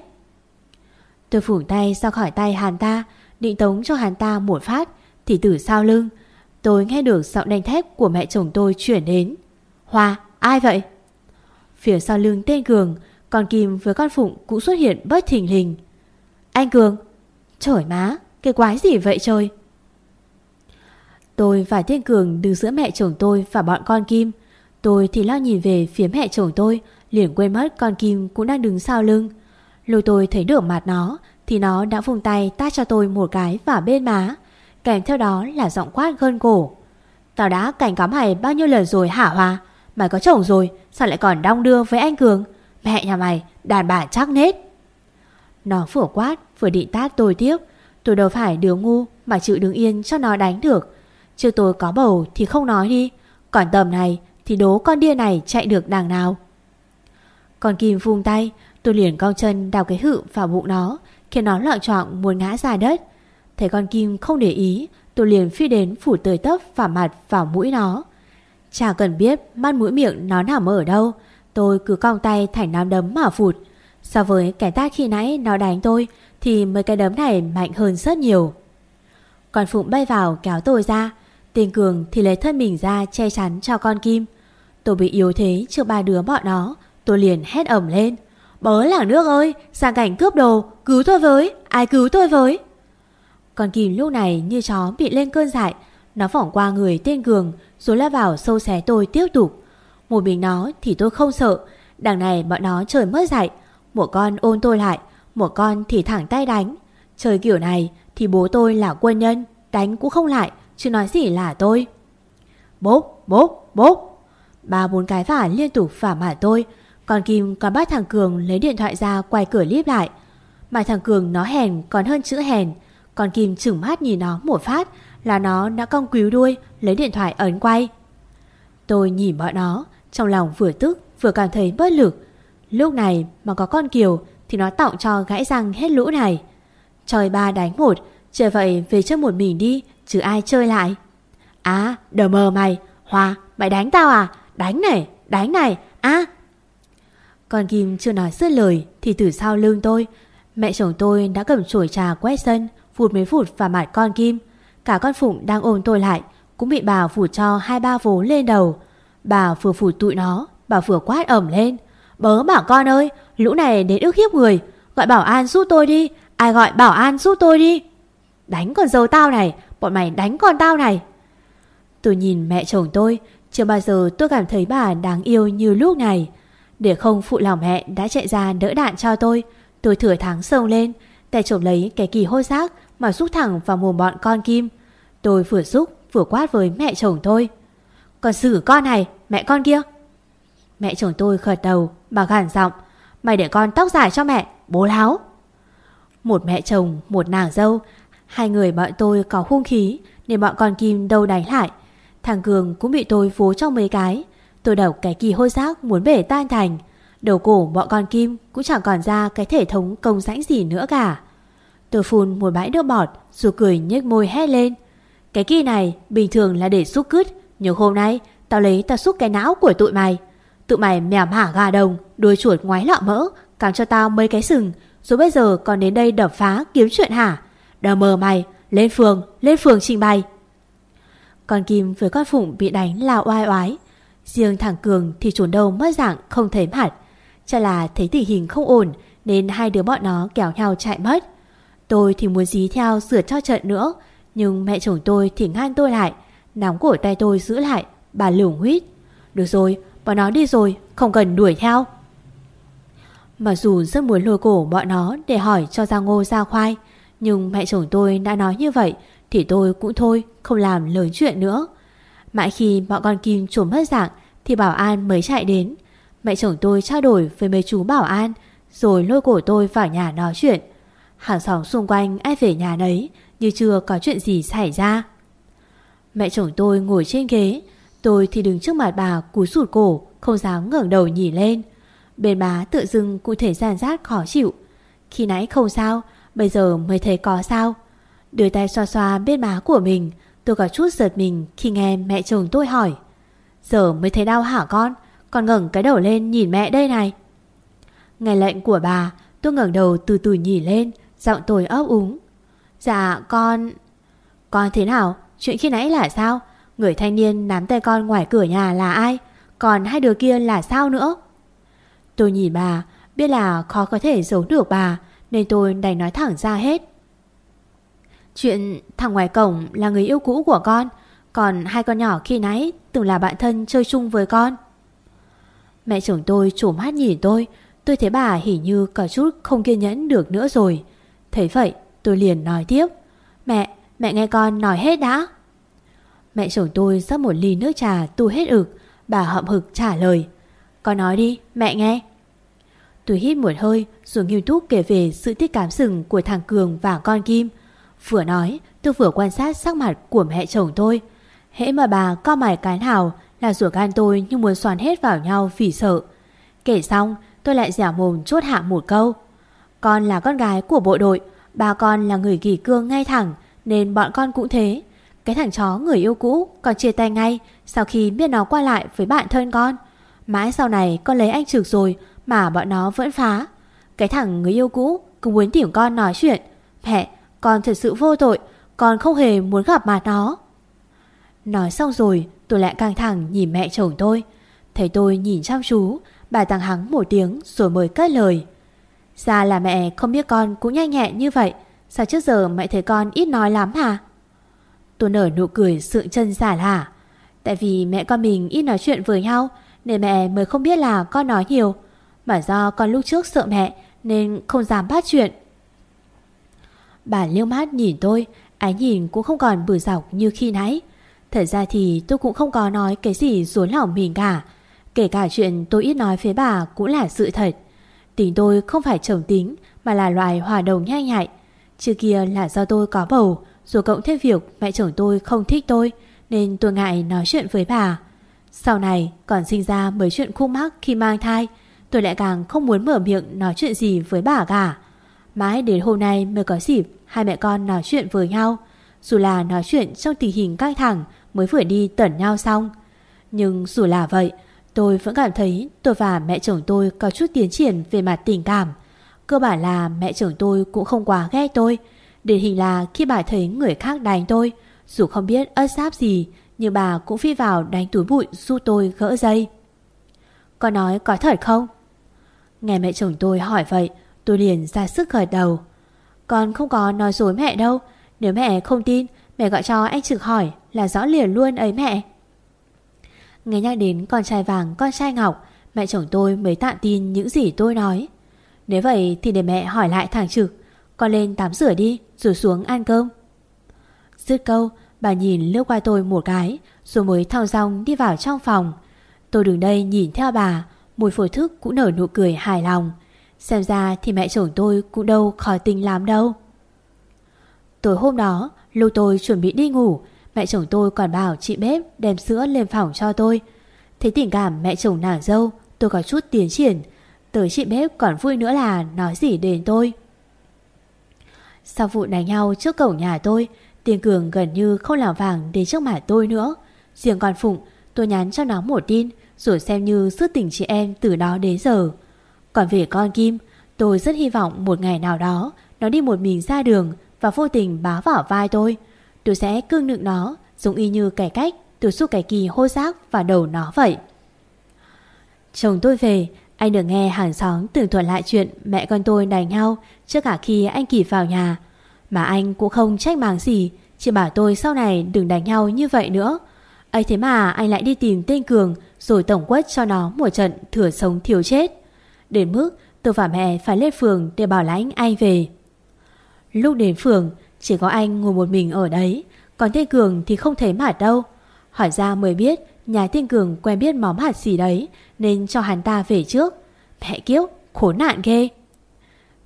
S2: Tôi phủ tay ra khỏi tay Hàn ta, định tống cho Hàn ta một phát, thì từ sau lưng, Tôi nghe được giọng đanh thép của mẹ chồng tôi chuyển đến. Hoa, ai vậy? Phía sau lưng tên Cường, con Kim với con Phụng cũng xuất hiện bất thình lình. Anh Cường, trời má, cái quái gì vậy trời? Tôi và thiên Cường đứng giữa mẹ chồng tôi và bọn con Kim. Tôi thì lo nhìn về phía mẹ chồng tôi, liền quên mất con Kim cũng đang đứng sau lưng. Lôi tôi thấy được mặt nó, thì nó đã vùng tay tát cho tôi một cái vào bên má. Kèm theo đó là giọng quát gân cổ Tao đã cảnh cáo mày bao nhiêu lần rồi hả Hoa Mày có chồng rồi Sao lại còn đong đưa với anh Cường Mẹ nhà mày đàn bà chắc nết Nó vừa quát vừa định tát tôi tiếp Tôi đâu phải đứa ngu Mà chịu đứng yên cho nó đánh được. Chứ tôi có bầu thì không nói đi. Còn tầm này thì đố con đia này chạy được đằng nào. Còn Kim vung tay, Tôi liền cong chân đào cái hự vào bụng nó, Khiến nó loạn trọng muốn ngã ra đất. Thấy con Kim không để ý, Tôi liền phi đến phủ tơi tấp và mặt vào mũi nó. Chả cần biết mắt mũi miệng nó nằm ở đâu, Tôi cứ cong tay thành nắm đấm mà phụt. So với cái tác khi nãy nó đánh tôi thì mấy cái đấm này mạnh hơn rất nhiều. Còn Phụng bay vào kéo tôi ra Tên Cường thì lấy thân mình ra che chắn cho con Kim. Tôi bị yếu thế trước ba đứa bọn nó, Tôi liền hét ẩm lên. Bớ làng nước ơi, Sang cảnh cướp đồ, Cứu tôi với, Ai cứu tôi với? Còn Kim lúc này như chó bị lên cơn dại, Nó phỏng qua người tên Cường Rồi la vào sâu xé tôi tiếp tục. Một mình nó thì tôi không sợ, Đằng này bọn nó trời mất dạy Một con ôn tôi lại một con thì thẳng tay đánh. Trời kiểu này thì bố tôi là quân nhân Đánh cũng không lại Chứ nói gì là tôi. Bốp bốp bốp. Ba bốn cái vả liên tục phả mặt tôi. Còn Kim còn bắt thằng Cường lấy điện thoại ra Quay cửa líp lại. Mà thằng Cường nó hèn còn hơn chữ hèn. Còn Kim chừng mắt nhìn nó một phát là nó đã cong cứu đuôi lấy điện thoại ấn quay. Tôi nhìn bọn nó, trong lòng vừa tức vừa cảm thấy bất lực. Lúc này mà có con Kiều thì nó tạo cho gãy răng hết lũ này. Chơi ba đánh một, chơi vậy về chơi một mình đi, chứ ai chơi lại. À, đờ mờ mày, Hoa, mày đánh tao à? Đánh này, đánh này, à. Còn Kim chưa nói dứt lời thì từ sau lưng tôi, mẹ chồng tôi đã cầm chổi trà quét sân, phụt mấy phụt vào mặt con Kim. Cả con Phụng đang ôm tôi lại, cũng bị bà phủ cho hai ba vố lên đầu. Bà vừa phủ tụi nó, bà vừa quát ẩm lên. Bớ bảo con ơi, lũ này đến ước hiếp người, gọi bảo an giúp tôi đi, ai gọi bảo an giúp tôi đi. Đánh con dâu tao này. Bọn mày đánh con tao này. Tôi nhìn mẹ chồng tôi. Chưa bao giờ tôi cảm thấy bà đáng yêu như lúc này. Để không phụ lòng mẹ đã chạy ra đỡ đạn cho tôi Tôi thửa thắng sông lên. Tay trộm lấy cái kỳ hôi rác Mà rút thẳng vào mồm bọn con Kim. Tôi vừa rút vừa quát với mẹ chồng tôi. Còn xử con này Mẹ con kia. Mẹ chồng tôi khởi đầu Bà gàn giọng Mày để con tóc dài cho mẹ, Bố láo. Một mẹ chồng, Một nàng dâu, Hai người bọn tôi có hung khí Nên bọn con Kim đâu đánh lại. Thằng Cường cũng bị tôi vố trong mấy cái. Tôi đọc cái kỳ hôi giác muốn bể tan thành. Đầu cổ bọn con Kim Cũng chẳng còn ra cái thể thống công rãnh gì nữa cả. Tôi phun một bãi nước bọt, Rồi cười nhếch môi hét lên. Cái kỳ này bình thường là để xúc cứt, Nhưng hôm nay tao lấy tao xúc cái não của tụi mày. Tụi mày mèo hả gà đồng. Đuôi chuột ngoái lọ mỡ Càng cho tao mấy cái sừng. Rồi bây giờ còn đến đây đập phá kiếm chuyện hả? Đờ mờ mày, Lên phường Lên phường trình bày. Con Kim với con Phụng bị đánh là oai oái. Riêng thằng Cường thì trốn đâu mất dạng không thấy mặt. Chả là thấy tình hình không ổn, Nên hai đứa bọn nó kéo nhau chạy mất. Tôi thì muốn dí theo sửa cho trận nữa, Nhưng mẹ chồng tôi thì ngăn tôi lại, Nắm cổ tay tôi giữ lại, Bà lửng huyết Được rồi, bọn nó đi rồi, Không cần đuổi theo. Mặc dù rất muốn lôi cổ bọn nó Để hỏi cho ra ngô ra khoai, Nhưng mẹ chồng tôi đã nói như vậy Thì tôi cũng thôi, Không làm lớn chuyện nữa. Mãi khi bọn con Kim trốn mất dạng Thì bảo an mới chạy đến. Mẹ chồng tôi trao đổi với mấy chú bảo an, Rồi lôi cổ tôi vào nhà nói chuyện. Hàng xóm xung quanh ai về nhà nấy, Như chưa có chuyện gì xảy ra. Mẹ chồng tôi ngồi trên ghế, Tôi thì đứng trước mặt bà cúi sụt cổ, Không dám ngẩng đầu nhìn lên. Bên má tự dưng cụ thể giàn rát khó chịu. Khi nãy không sao, Bây giờ mới thấy có sao. Đưa tay xoa xoa bên má của mình, Tôi có chút giật mình khi nghe mẹ chồng tôi hỏi. Giờ mới thấy đau hả con? Con ngẩng cái đầu lên nhìn mẹ đây này. Nghe lệnh của bà, Tôi ngẩng đầu từ từ nhìn lên, Giọng tôi ấp úng. Dạ con Con thế nào? Chuyện khi nãy là sao? Người thanh niên nắm tay con ngoài cửa nhà là ai? Còn hai đứa kia là sao nữa? Tôi nhìn bà Biết là khó có thể giấu được bà Nên tôi đành nói thẳng ra hết. Chuyện thằng ngoài cổng là người yêu cũ của con Còn hai con nhỏ khi nãy Từng là bạn thân chơi chung với con. Mẹ chồng tôi trùm mắt nhìn tôi Tôi thấy bà hình như có chút không kiên nhẫn được nữa rồi. Thấy vậy tôi liền nói tiếp Mẹ, mẹ nghe con nói hết đã. Mẹ chồng tôi rót một ly nước trà tu hết ực Bà hậm hực trả lời Con nói đi, mẹ nghe. Tôi hít một hơi, rồi nghiêm túc kể về sự thích cảm sừng của thằng Cường và con Kim. Vừa nói, tôi vừa quan sát sắc mặt của mẹ chồng tôi. Hễ mà bà co mải cái nào là rủa gan tôi như muốn xoắn hết vào nhau vì sợ. Kể xong, tôi lại dẻo mồm chốt hạ một câu. Con là con gái của bộ đội, bà con là người kỳ cương ngay thẳng, Nên bọn con cũng thế. Cái thằng chó người yêu cũ Còn chia tay ngay Sau khi biết nó qua lại với bạn thân con. Mãi sau này con lấy anh trực rồi mà bọn nó vẫn phá. Cái thằng người yêu cũ cứ muốn tìm con nói chuyện. Mẹ, con thật sự vô tội, Con không hề muốn gặp mặt nó. Nói xong rồi, tôi lại căng thẳng nhìn mẹ chồng tôi. Thấy tôi nhìn chăm chú, Bà tăng hắng một tiếng rồi mới cất lời. Ra là mẹ không biết con cũng nhanh nhẹn như vậy, Sao trước giờ mẹ thấy con ít nói lắm hả? Tôi nở nụ cười sượng chân giả lả. Tại vì mẹ con mình ít nói chuyện với nhau, Nên mẹ mới không biết là con nói nhiều. Mà do con lúc trước sợ mẹ, Nên không dám bắt chuyện. Bà liêu mát nhìn tôi, Ánh nhìn cũng không còn bừa dọc như khi nãy. Thật ra thì tôi cũng không có nói Cái gì dối lòng mình cả. Kể cả chuyện tôi ít nói với bà Cũng là sự thật. Tính tôi không phải chồng tính, Mà là loài hòa đồng nhanh nhạy. Trước kia là do tôi có bầu Rồi cộng thêm việc mẹ chồng tôi không thích tôi, Nên tôi ngại nói chuyện với bà. Sau này còn sinh ra mấy chuyện khúc mắc khi mang thai Tôi lại càng không muốn mở miệng nói chuyện gì với bà cả Mãi đến hôm nay mới có dịp hai mẹ con nói chuyện với nhau. Dù là nói chuyện trong tình hình căng thẳng mới vừa đi tẩn nhau xong. Nhưng dù là vậy, tôi vẫn cảm thấy tôi và mẹ chồng tôi có chút tiến triển về mặt tình cảm. Cơ bản là mẹ chồng tôi cũng không quá ghét tôi. Điển hình là khi bà thấy người khác đánh tôi, dù không biết ớt sáp gì, nhưng bà cũng phi vào đánh túi bụi giúp tôi gỡ dây. có nói có thật không? Nghe mẹ chồng tôi hỏi vậy, Tôi liền ra sức gật đầu. Con không có nói dối mẹ đâu. Nếu mẹ không tin Mẹ gọi cho anh trực hỏi là rõ liền luôn ấy mẹ. Nghe nhắc đến con trai vàng con trai ngọc Mẹ chồng tôi mới tạm tin những gì tôi nói. Nếu vậy thì để mẹ hỏi lại thằng trực Con lên tắm rửa đi Rồi xuống ăn cơm. Dứt câu Bà nhìn lướt qua tôi một cái Rồi mới thao rong đi vào trong phòng. Tôi đứng đây nhìn theo bà Mùi phổi thức cũng nở nụ cười hài lòng. Xem ra thì mẹ chồng tôi cũng đâu khỏi tình lắm đâu. Tối hôm đó, Lúc tôi chuẩn bị đi ngủ, Mẹ chồng tôi còn bảo chị bếp đem sữa lên phòng cho tôi. Thấy tình cảm mẹ chồng nàng dâu, Tôi có chút tiến triển. Tới chị bếp còn vui nữa là nói gì đến tôi. Sau vụ đánh nhau trước cổng nhà tôi tiền Cường gần như không làm vàng đến trước mặt tôi nữa. Riêng còn Phụng, Tôi nhắn cho nó một tin rồi xem như sức tình chị em từ đó đến giờ. Còn về con Kim, Tôi rất hy vọng một ngày nào đó, Nó đi một mình ra đường Và vô tình bá vào vai tôi. Tôi sẽ cương nựng nó, Giống y như kẻ cách, Tôi xúc cái kỳ hô xác vào đầu nó vậy. Chồng tôi về, Anh được nghe hàng xóm tường thuật lại chuyện Mẹ con tôi đánh nhau Trước cả khi anh kỳ vào nhà. Mà anh cũng không trách màng gì, Chỉ bảo tôi sau này đừng đánh nhau như vậy nữa. Ấy thế mà anh lại đi tìm tên Cường rồi tổng quất cho nó một trận Thừa sống thiếu chết. Đến mức tôi và mẹ phải lên phường Để bảo lãnh anh về. Lúc đến phường, Chỉ có anh ngồi một mình ở đấy, Còn tên Cường thì không thấy mặt đâu. Hỏi ra mới biết Nhà tên Cường quen biết móm hạt gì đấy, Nên cho hắn ta về trước. Mẹ kiếp, khốn nạn ghê.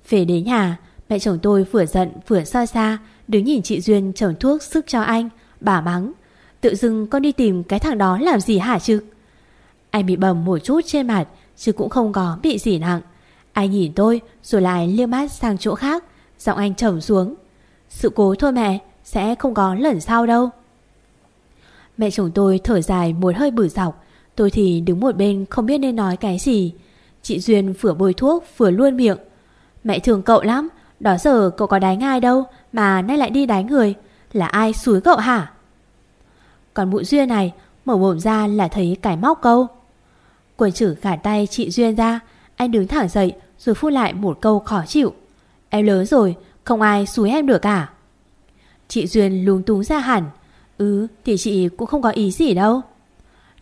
S2: Về đến nhà, Mẹ chồng tôi vừa giận vừa xa xa, Đứng nhìn chị Duyên chồng thuốc sức cho anh, Bà mắng. Tự dưng con đi tìm cái thằng đó làm gì hả chứ? Anh bị bầm một chút trên mặt, Chứ cũng không có bị gì nặng. Anh nhìn tôi, rồi lại liếc mắt sang chỗ khác, Giọng anh trầm xuống. Sự cố thôi mẹ, Sẽ không có lần sau đâu. Mẹ chồng tôi thở dài một hơi bử dọc. Tôi thì đứng một bên không biết nên nói cái gì. Chị Duyên vừa bôi thuốc vừa luôn miệng. Mẹ thương cậu lắm, Đó giờ cậu có đánh ai đâu Mà nay lại đi đánh người. Là ai xúi cậu hả? Còn mụ Duyên này, Mở mồm ra là thấy cái móc câu. Quần chử gạt tay chị Duyên ra. Anh đứng thẳng dậy, rồi phun lại một câu khó chịu. Em lớn rồi, Không ai xúi em được cả Chị Duyên lúng túng ra hẳn. Ừ thì chị cũng không có ý gì đâu.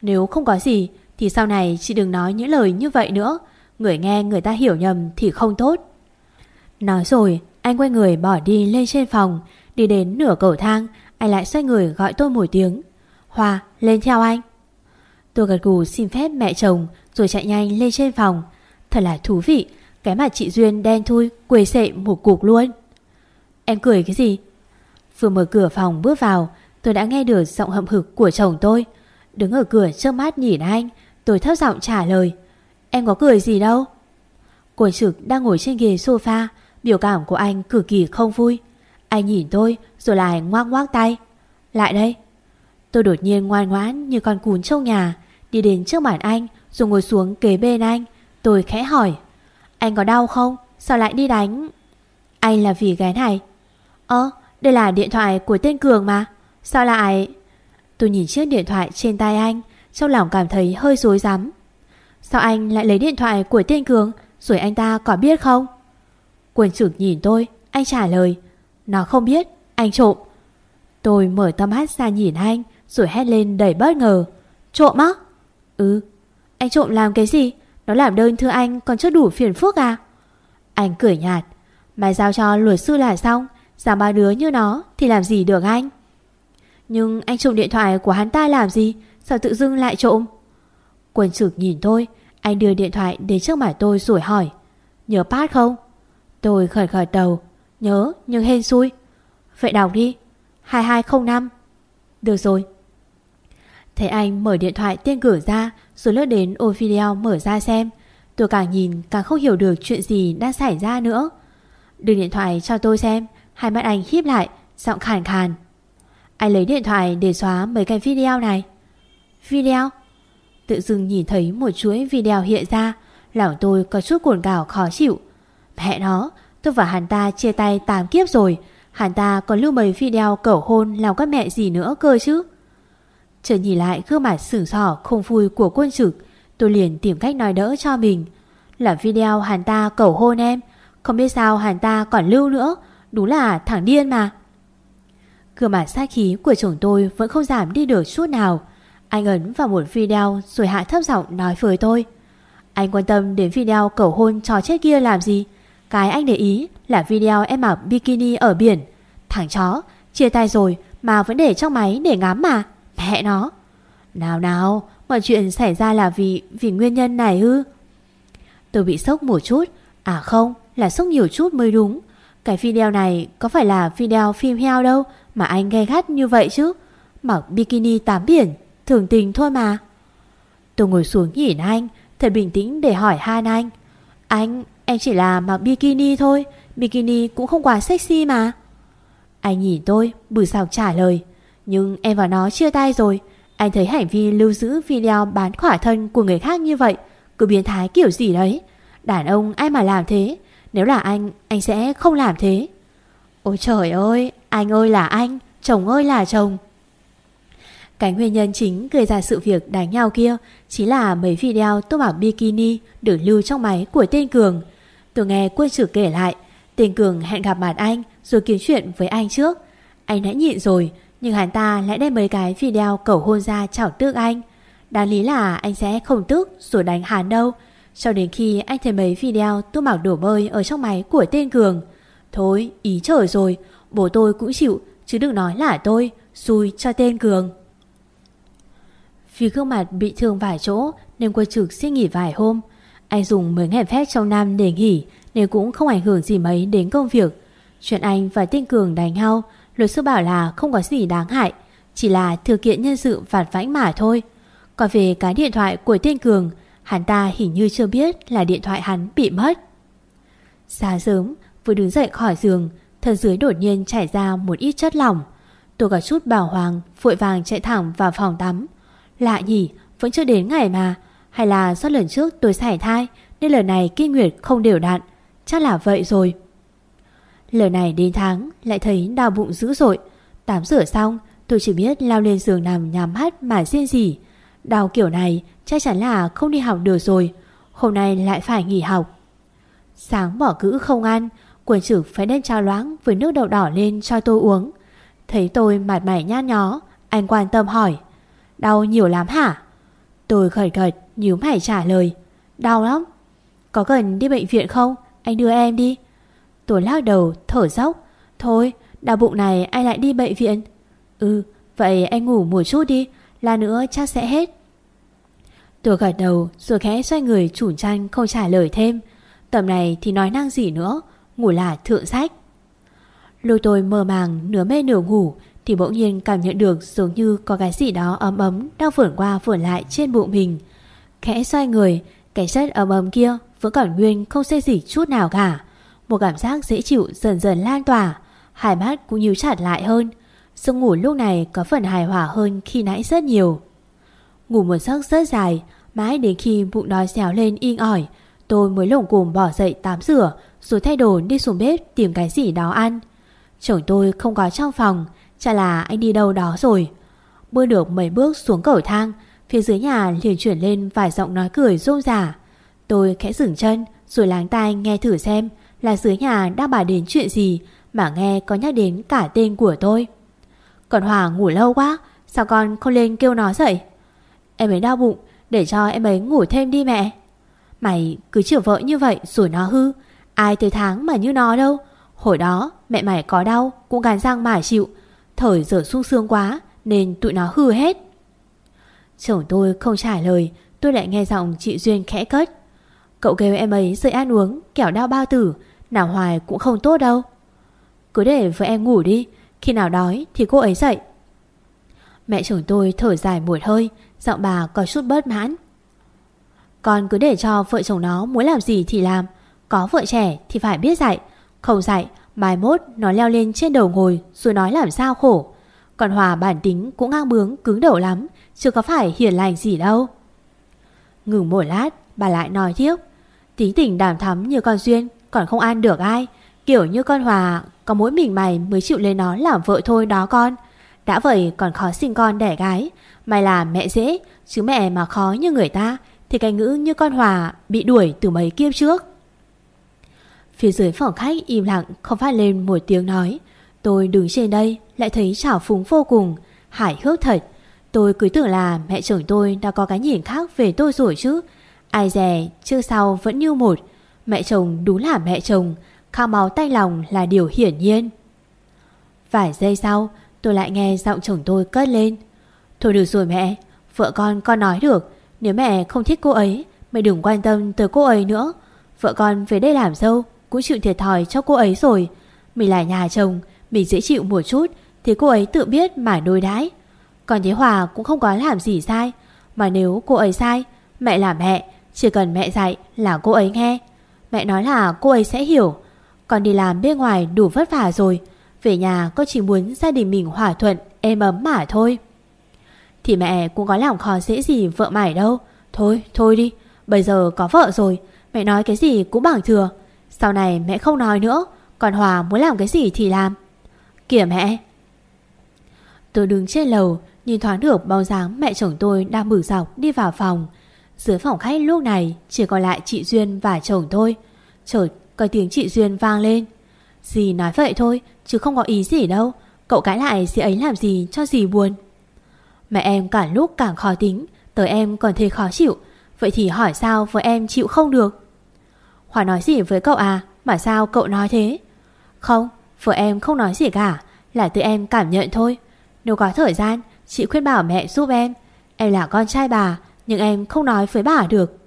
S2: Nếu không có gì, Thì sau này chị đừng nói những lời như vậy nữa. Người nghe người ta hiểu nhầm Thì không tốt. Nói rồi, anh quay người bỏ đi lên trên phòng. Đi đến nửa cầu thang, Anh lại xoay người gọi tôi một tiếng. Hoa, lên theo anh. Tôi gật gù xin phép mẹ chồng Rồi chạy nhanh lên trên phòng. Thật là thú vị, Cái mặt chị Duyên đen thui, Quê sệ một cục luôn. Em cười cái gì? Vừa mở cửa phòng bước vào, Tôi đã nghe được giọng hậm hực của chồng tôi. Đứng ở cửa trước mắt nhìn anh, Tôi thấp giọng trả lời, Em có cười gì đâu? Cô trực đang ngồi trên ghế sofa, Biểu cảm của anh cực kỳ không vui. Anh nhìn tôi rồi lại ngoác ngoác tay, Lại đây. Tôi đột nhiên ngoan ngoãn như con cún trong nhà Đi đến trước mặt anh Rồi ngồi xuống kế bên anh. Tôi khẽ hỏi Anh có đau không? Sao lại đi đánh? Anh là vì cái này. Ơ, đây là điện thoại của tên Cường mà. Sao lại... Tôi nhìn chiếc điện thoại trên tay anh Trong lòng cảm thấy hơi rối rắm. Sao anh lại lấy điện thoại của tên Cường Rồi anh ta có biết không? Quần trưởng nhìn tôi Anh trả lời Nó không biết Anh trộm. Tôi mở tâm hát ra nhìn anh Rồi hét lên đầy bất ngờ Trộm á? Ừ Anh trộm làm cái gì? Nó làm đơn thưa anh còn chưa đủ phiền phức à? Anh cười nhạt. Mày giao cho luật sư là xong Giảm ba đứa như nó thì làm gì được anh? Nhưng anh trộm điện thoại của hắn ta làm gì? Sao tự dưng lại trộm? Quần trực nhìn tôi, Anh đưa điện thoại đến trước mặt tôi rồi hỏi. Nhớ pass không? Tôi khởi khởi đầu. Nhớ, nhưng hên xui. Vậy đọc đi. 2205 Được rồi. Thấy anh mở điện thoại tiên cửa ra, Rồi lướt đến ô video mở ra xem. Tôi càng nhìn càng không hiểu được chuyện gì đang xảy ra nữa. Đưa điện thoại cho tôi xem, Hai mắt anh híp lại, Giọng khàn khàn. Anh lấy điện thoại để xóa mấy cái video này. Video? Tự dưng nhìn thấy một chuỗi video hiện ra, Lòng tôi có chút cuồn cào khó chịu. Mẹ nó, Tôi và hắn ta chia tay 8 kiếp rồi, Hắn ta còn lưu mấy video cẩu hôn Làm các mẹ gì nữa cơ chứ? Chờ nhìn lại gương mặt sửng sỏ Không vui của quân trực, Tôi liền tìm cách nói đỡ cho mình. Là video hắn ta cầu hôn em, Không biết sao hắn ta còn lưu nữa, Đúng là thằng điên mà. Gương mặt sát khí của chồng tôi vẫn không giảm đi được chút nào. Anh ấn vào một video rồi hạ thấp giọng nói với tôi. Anh quan tâm đến video cầu hôn trò chết kia làm gì? Cái anh để ý là video em mặc bikini ở biển. Thằng chó, Chia tay rồi mà vẫn để trong máy để ngắm mà. Mẹ nó. Nào nào Mọi chuyện xảy ra là vì vì nguyên nhân này ư? Tôi bị sốc một chút. À không là sốc nhiều chút mới đúng. Cái video này có phải là video phim heo đâu Mà anh ghe gắt như vậy chứ? Mặc bikini tắm biển Thường tình thôi mà. Tôi ngồi xuống nhìn anh Thật bình tĩnh để hỏi Han anh. Anh, em chỉ là mặc bikini thôi Bikini cũng không quá sexy mà. Anh nhìn tôi bử sọc trả lời. Nhưng em và nó chia tay rồi. Anh thấy hành vi lưu giữ video bán khỏa thân của người khác như vậy Cứ biến thái kiểu gì đấy? Đàn ông ai mà làm thế? Nếu là anh, anh sẽ không làm thế. Ôi trời ơi, anh ơi là anh Chồng ơi là chồng. Cái nguyên nhân chính gây ra sự việc đánh nhau kia chính là mấy video tôi bảo bikini được lưu trong máy của tên Cường. Tôi nghe quân trưởng kể lại, tên Cường hẹn gặp mặt anh rồi kiếm chuyện với anh trước. Anh đã nhịn rồi, nhưng hắn ta lại đem mấy cái video cầu hôn ra chảo tước anh. Đáng lý là anh sẽ không tức rồi đánh hắn đâu. Cho đến khi anh thấy mấy video tôi mặc đổ bơi ở trong máy của tên Cường. Thôi, ý trời rồi, bố tôi cũng chịu, chứ đừng nói là tôi, xui cho tên Cường. Vì gương mặt bị thương vài chỗ nên quân trực xin nghỉ vài hôm. Anh dùng mấy ngày phép trong năm để nghỉ nên cũng không ảnh hưởng gì mấy đến công việc. Chuyện anh và tên Cường đánh nhau, luật sư bảo là không có gì đáng hại, chỉ là thực kiện nhân sự phản vãnh mà thôi. Còn về cái điện thoại của tên Cường, hắn ta hình như chưa biết là điện thoại hắn bị mất. Sáng sớm, vừa đứng dậy khỏi giường, thân dưới đột nhiên chảy ra một ít chất lỏng. Tôi có chút bảo hoàng, vội vàng chạy thẳng vào phòng tắm. Lạ nhỉ, vẫn chưa đến ngày mà. Hay là do lần trước tôi xảy thai nên lần này kinh nguyệt không đều đặn. Chắc là vậy rồi lời này đến tháng lại thấy đau bụng dữ dội. Tắm rửa xong tôi chỉ biết lao lên giường nằm nhắm mắt mà riêng gì. Đau kiểu này chắc chắn là không đi học được rồi. Hôm nay lại phải nghỉ học. Sáng bỏ cữ không ăn, quần trực phải đem trao loãng với nước đậu đỏ lên cho tôi uống. Thấy tôi mặt mày nhát nhó, anh quan tâm hỏi. Đau nhiều lắm hả? Tôi khởi gật nhíu mày trả lời. Đau lắm. Có cần đi bệnh viện không? Anh đưa em đi. Tôi lắc đầu thở dốc. Thôi, đau bụng này ai lại đi bệnh viện? Ừ, vậy anh ngủ một chút đi. Là nữa chắc sẽ hết. Tôi gật đầu rồi khẽ xoay người chủ chăn không trả lời thêm. Tầm này thì nói năng gì nữa. Ngủ là thượng sách. Lôi tôi mơ màng nửa mê nửa ngủ thì bỗng nhiên cảm nhận được giống như có cái gì đó ấm ấm đang vượn qua vượn lại trên bụng mình. Khẽ xoay người, cái chất ấm ấm kia vẫn còn nguyên không xê gì chút nào cả. Một cảm giác dễ chịu dần dần lan tỏa, hai mắt cũng nhíu chặt lại hơn. Giấc ngủ lúc này có phần hài hòa hơn khi nãy rất nhiều. Ngủ một giấc rất dài, mãi đến khi bụng đói xéo lên in ỏi, tôi mới lổng cùm bỏ dậy tắm rửa rồi thay đồ đi xuống bếp tìm cái gì đó ăn. Chồng tôi không có trong phòng, Chả là anh đi đâu đó rồi Bước được mấy bước xuống cầu thang Phía dưới nhà liền chuyển lên vài giọng nói cười rôm rả Tôi khẽ dừng chân Rồi láng tai nghe thử xem là dưới nhà đang bà đến chuyện gì Mà nghe có nhắc đến cả tên của tôi. Còn Hòa ngủ lâu quá, Sao con không lên kêu nó dậy? Em ấy đau bụng, Để cho em ấy ngủ thêm đi mẹ. Mày cứ chịu vợ như vậy rồi nó hư, Ai tới tháng mà như nó đâu. Hồi đó, mẹ mày có đau, Cũng gàn răng mà chịu. Thời giờ sung sướng quá, Nên tụi nó hư hết. Chồng tôi không trả lời, Tôi lại nghe giọng chị Duyên khẽ cất. Cậu kêu em ấy dậy ăn uống, Kẻo đau bao tử nào hoài cũng không tốt đâu. Cứ để với em ngủ đi, Khi nào đói thì cô ấy dậy. Mẹ chồng tôi thở dài một hơi, Giọng bà có chút bớt mãn. Con cứ để cho vợ chồng nó muốn làm gì thì làm, Có vợ trẻ thì phải biết dạy, Không dạy, Mai mốt nó leo lên trên đầu ngồi Rồi nói làm sao khổ. Còn Hòa bản tính cũng ngang bướng, cứng đầu lắm Chứ có phải hiền lành gì đâu. Ngừng một lát, Bà lại nói tiếp. Tính tình đàm thắm như con Duyên còn không an được ai Kiểu như con Hòa Có mỗi mình mày mới chịu lấy nó làm vợ thôi đó con Đã vậy còn khó sinh con đẻ gái Mày là mẹ dễ Chứ mẹ mà khó như người ta Thì cái ngữ như con Hòa Bị đuổi từ mấy kiếp trước Phía dưới phòng khách im lặng không phát lên một tiếng nói Tôi đứng trên đây lại thấy trào phúng vô cùng, hài hước thật. Tôi cứ tưởng là mẹ chồng tôi đã có cái nhìn khác về tôi rồi chứ. Ai dè, trước sau vẫn như một. Mẹ chồng đúng là mẹ chồng, khao máu tay lòng là điều hiển nhiên. Vài giây sau, tôi lại nghe giọng chồng tôi cất lên. Thôi được rồi mẹ, vợ con con nói được. Nếu mẹ không thích cô ấy, mẹ đừng quan tâm tới cô ấy nữa. Vợ con về đây làm dâu, cũng chịu thiệt thòi cho cô ấy rồi. Mình là nhà chồng, mình dễ chịu một chút, thì cô ấy tự biết mà đối đãi. Còn thế Hòa cũng không có làm gì sai. Mà nếu cô ấy sai, mẹ là mẹ, chỉ cần mẹ dạy là cô ấy nghe. Mẹ nói là cô ấy sẽ hiểu. Còn đi làm bên ngoài đủ vất vả rồi. Về nhà con chỉ muốn gia đình mình hòa thuận, êm ấm mà thôi. Thì mẹ cũng có làm khó dễ gì vợ mày đâu. Thôi, thôi đi. Bây giờ có vợ rồi. Mẹ nói cái gì cũng bằng thừa. Sau này mẹ không nói nữa. Còn Hòa muốn làm cái gì thì làm. Kìa mẹ. Tôi đứng trên lầu, nhìn thoáng được bóng dáng mẹ chồng tôi đang bử dọc đi vào phòng. Dưới phòng khách lúc này chỉ còn lại chị Duyên và chồng thôi. Chợt có tiếng chị Duyên vang lên. Dì nói vậy thôi, chứ không có ý gì đâu. Cậu cãi lại dì ấy làm gì cho dì buồn. Mẹ em cả lúc càng khó tính, tới em còn thấy khó chịu. Vậy thì hỏi sao với em chịu không được? Hòa nói gì với cậu à, mà sao cậu nói thế? Không, vợ em không nói gì cả, là tự em cảm nhận thôi. Nếu có thời gian, chị khuyên bảo mẹ giúp em. Em là con trai bà, nhưng em không nói với bà được.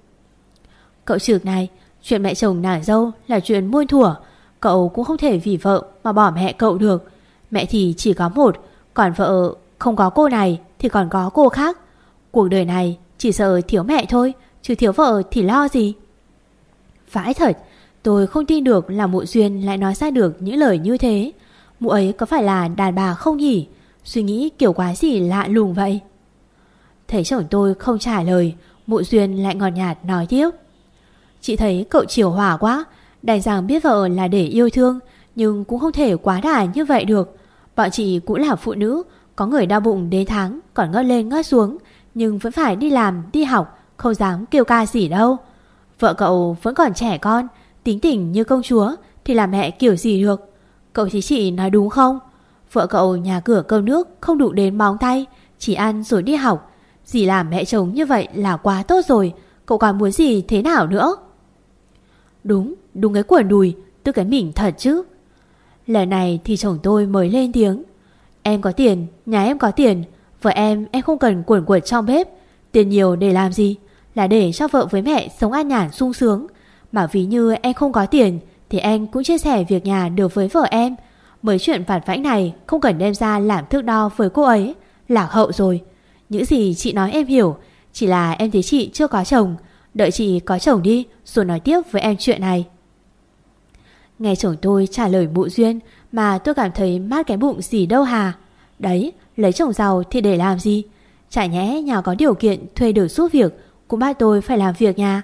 S2: Cậu trực này, chuyện mẹ chồng nả dâu là chuyện muôn thuở. Cậu cũng không thể vì vợ mà bỏ mẹ cậu được. Mẹ thì chỉ có một, còn vợ không có cô này thì còn có cô khác. Cuộc đời này chỉ sợ thiếu mẹ thôi, chứ thiếu vợ thì lo gì. Vãi thật, tôi không tin được là mụ Duyên lại nói ra được những lời như thế. Mụ ấy có phải là đàn bà không nhỉ? Suy nghĩ kiểu quái gì lạ lùng vậy? Thấy chồng tôi không trả lời, mụ Duyên lại ngọt nhạt nói tiếp. Chị thấy cậu chiều hỏa quá, đành rằng biết vợ là để yêu thương, nhưng cũng không thể quá đà như vậy được. Bọn chị cũng là phụ nữ, có người đau bụng đến tháng còn ngất lên ngất xuống, nhưng vẫn phải đi làm, đi học, không dám kêu ca gì đâu. Vợ cậu vẫn còn trẻ con, tính tình như công chúa thì làm mẹ kiểu gì được. Cậu thấy chị nói đúng không? Vợ cậu nhà cửa cơm nước không đủ đến móng tay, chỉ ăn rồi đi học. Dì làm mẹ chồng như vậy là quá tốt rồi, cậu còn muốn gì thế nào nữa? Đúng, đúng cái quần đùi, tức cái mình thật chứ. Lần này thì chồng tôi mới lên tiếng. Em có tiền, nhà em có tiền, vợ em em không cần quẩn cuộn trong bếp. Tiền nhiều để làm gì? Là để cho vợ với mẹ sống an nhàn sung sướng. Mà ví như em không có tiền thì em cũng chia sẻ việc nhà được với vợ em. Mới chuyện phản vãnh này không cần đem ra làm thước đo với cô ấy. Lạc hậu rồi. Những gì chị nói em hiểu. Chỉ là em thấy chị chưa có chồng. Đợi chị có chồng đi rồi nói tiếp với em chuyện này. Nghe chồng tôi trả lời mụ duyên mà tôi cảm thấy mát cái bụng gì đâu hà. Đấy, lấy chồng giàu thì để làm gì? Chả nhẽ nhà có điều kiện thuê được giúp việc cũng bắt tôi phải làm việc nhà.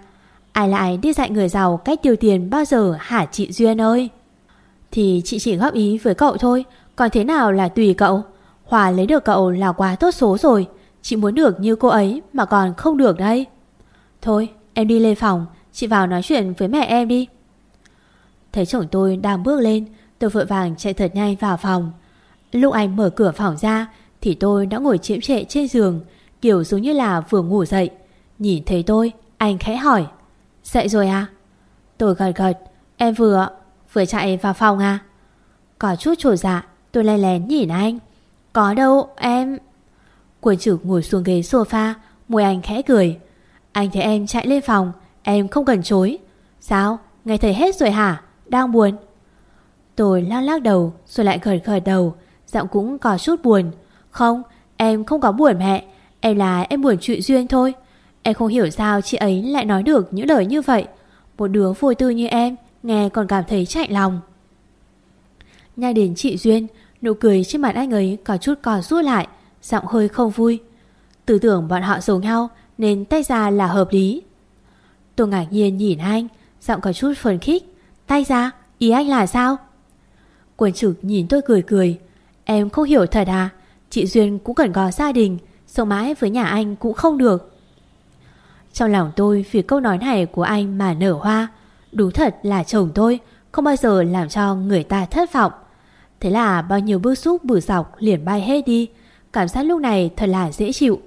S2: Ai lại đi dạy người giàu cách tiêu tiền bao giờ hả chị Duyên ơi? Thì chị chỉ góp ý với cậu thôi, còn thế nào là tùy cậu. Hòa lấy được cậu là quá tốt số rồi, chị muốn được như cô ấy mà còn không được đây. Thôi, em đi lên phòng, chị vào nói chuyện với mẹ em đi. Thấy chồng tôi đang bước lên, tôi vội vàng chạy thật nhanh vào phòng. Lúc anh mở cửa phòng ra thì tôi đã ngồi chiếm trệ trên giường, kiểu giống như là vừa ngủ dậy. Nhìn thấy tôi, anh khẽ hỏi. Dậy rồi à? Tôi gật gật, em vừa, vừa chạy vào phòng à? Có chút trổ dạ, tôi lén lén nhìn anh. Có đâu, em... Quân trực ngồi xuống ghế sofa, môi anh khẽ cười. Anh thấy em chạy lên phòng, em không cần chối. Sao? Nghe thấy hết rồi hả? Đang buồn. Tôi lắc lắc đầu rồi lại khởi khởi đầu, giọng cũng có chút buồn. Không, em không có buồn mẹ, em là em buồn chuyện duyên thôi. Em không hiểu sao chị ấy lại nói được những lời như vậy. Một đứa vô tư như em, nghe còn cảm thấy chạy lòng. Nhai đến chị Duyên, nụ cười trên mặt anh ấy có chút còn rút lại, giọng hơi không vui. Tư tưởng bọn họ giống nhau nên tay ra là hợp lý. Tôi ngạc nhiên nhìn anh, giọng có chút phấn khích. Tay ra, ý anh là sao? Quần trực nhìn tôi cười cười. Em không hiểu thật à? Chị Duyên cũng cần có gia đình, sống mãi với nhà anh cũng không được. Trong lòng tôi vì câu nói này của anh mà nở hoa. Đúng thật là chồng tôi, không bao giờ làm cho người ta thất vọng. Thế là bao nhiêu bước xúc bử dọc liền bay hết đi Cảm giác lúc này thật là dễ chịu.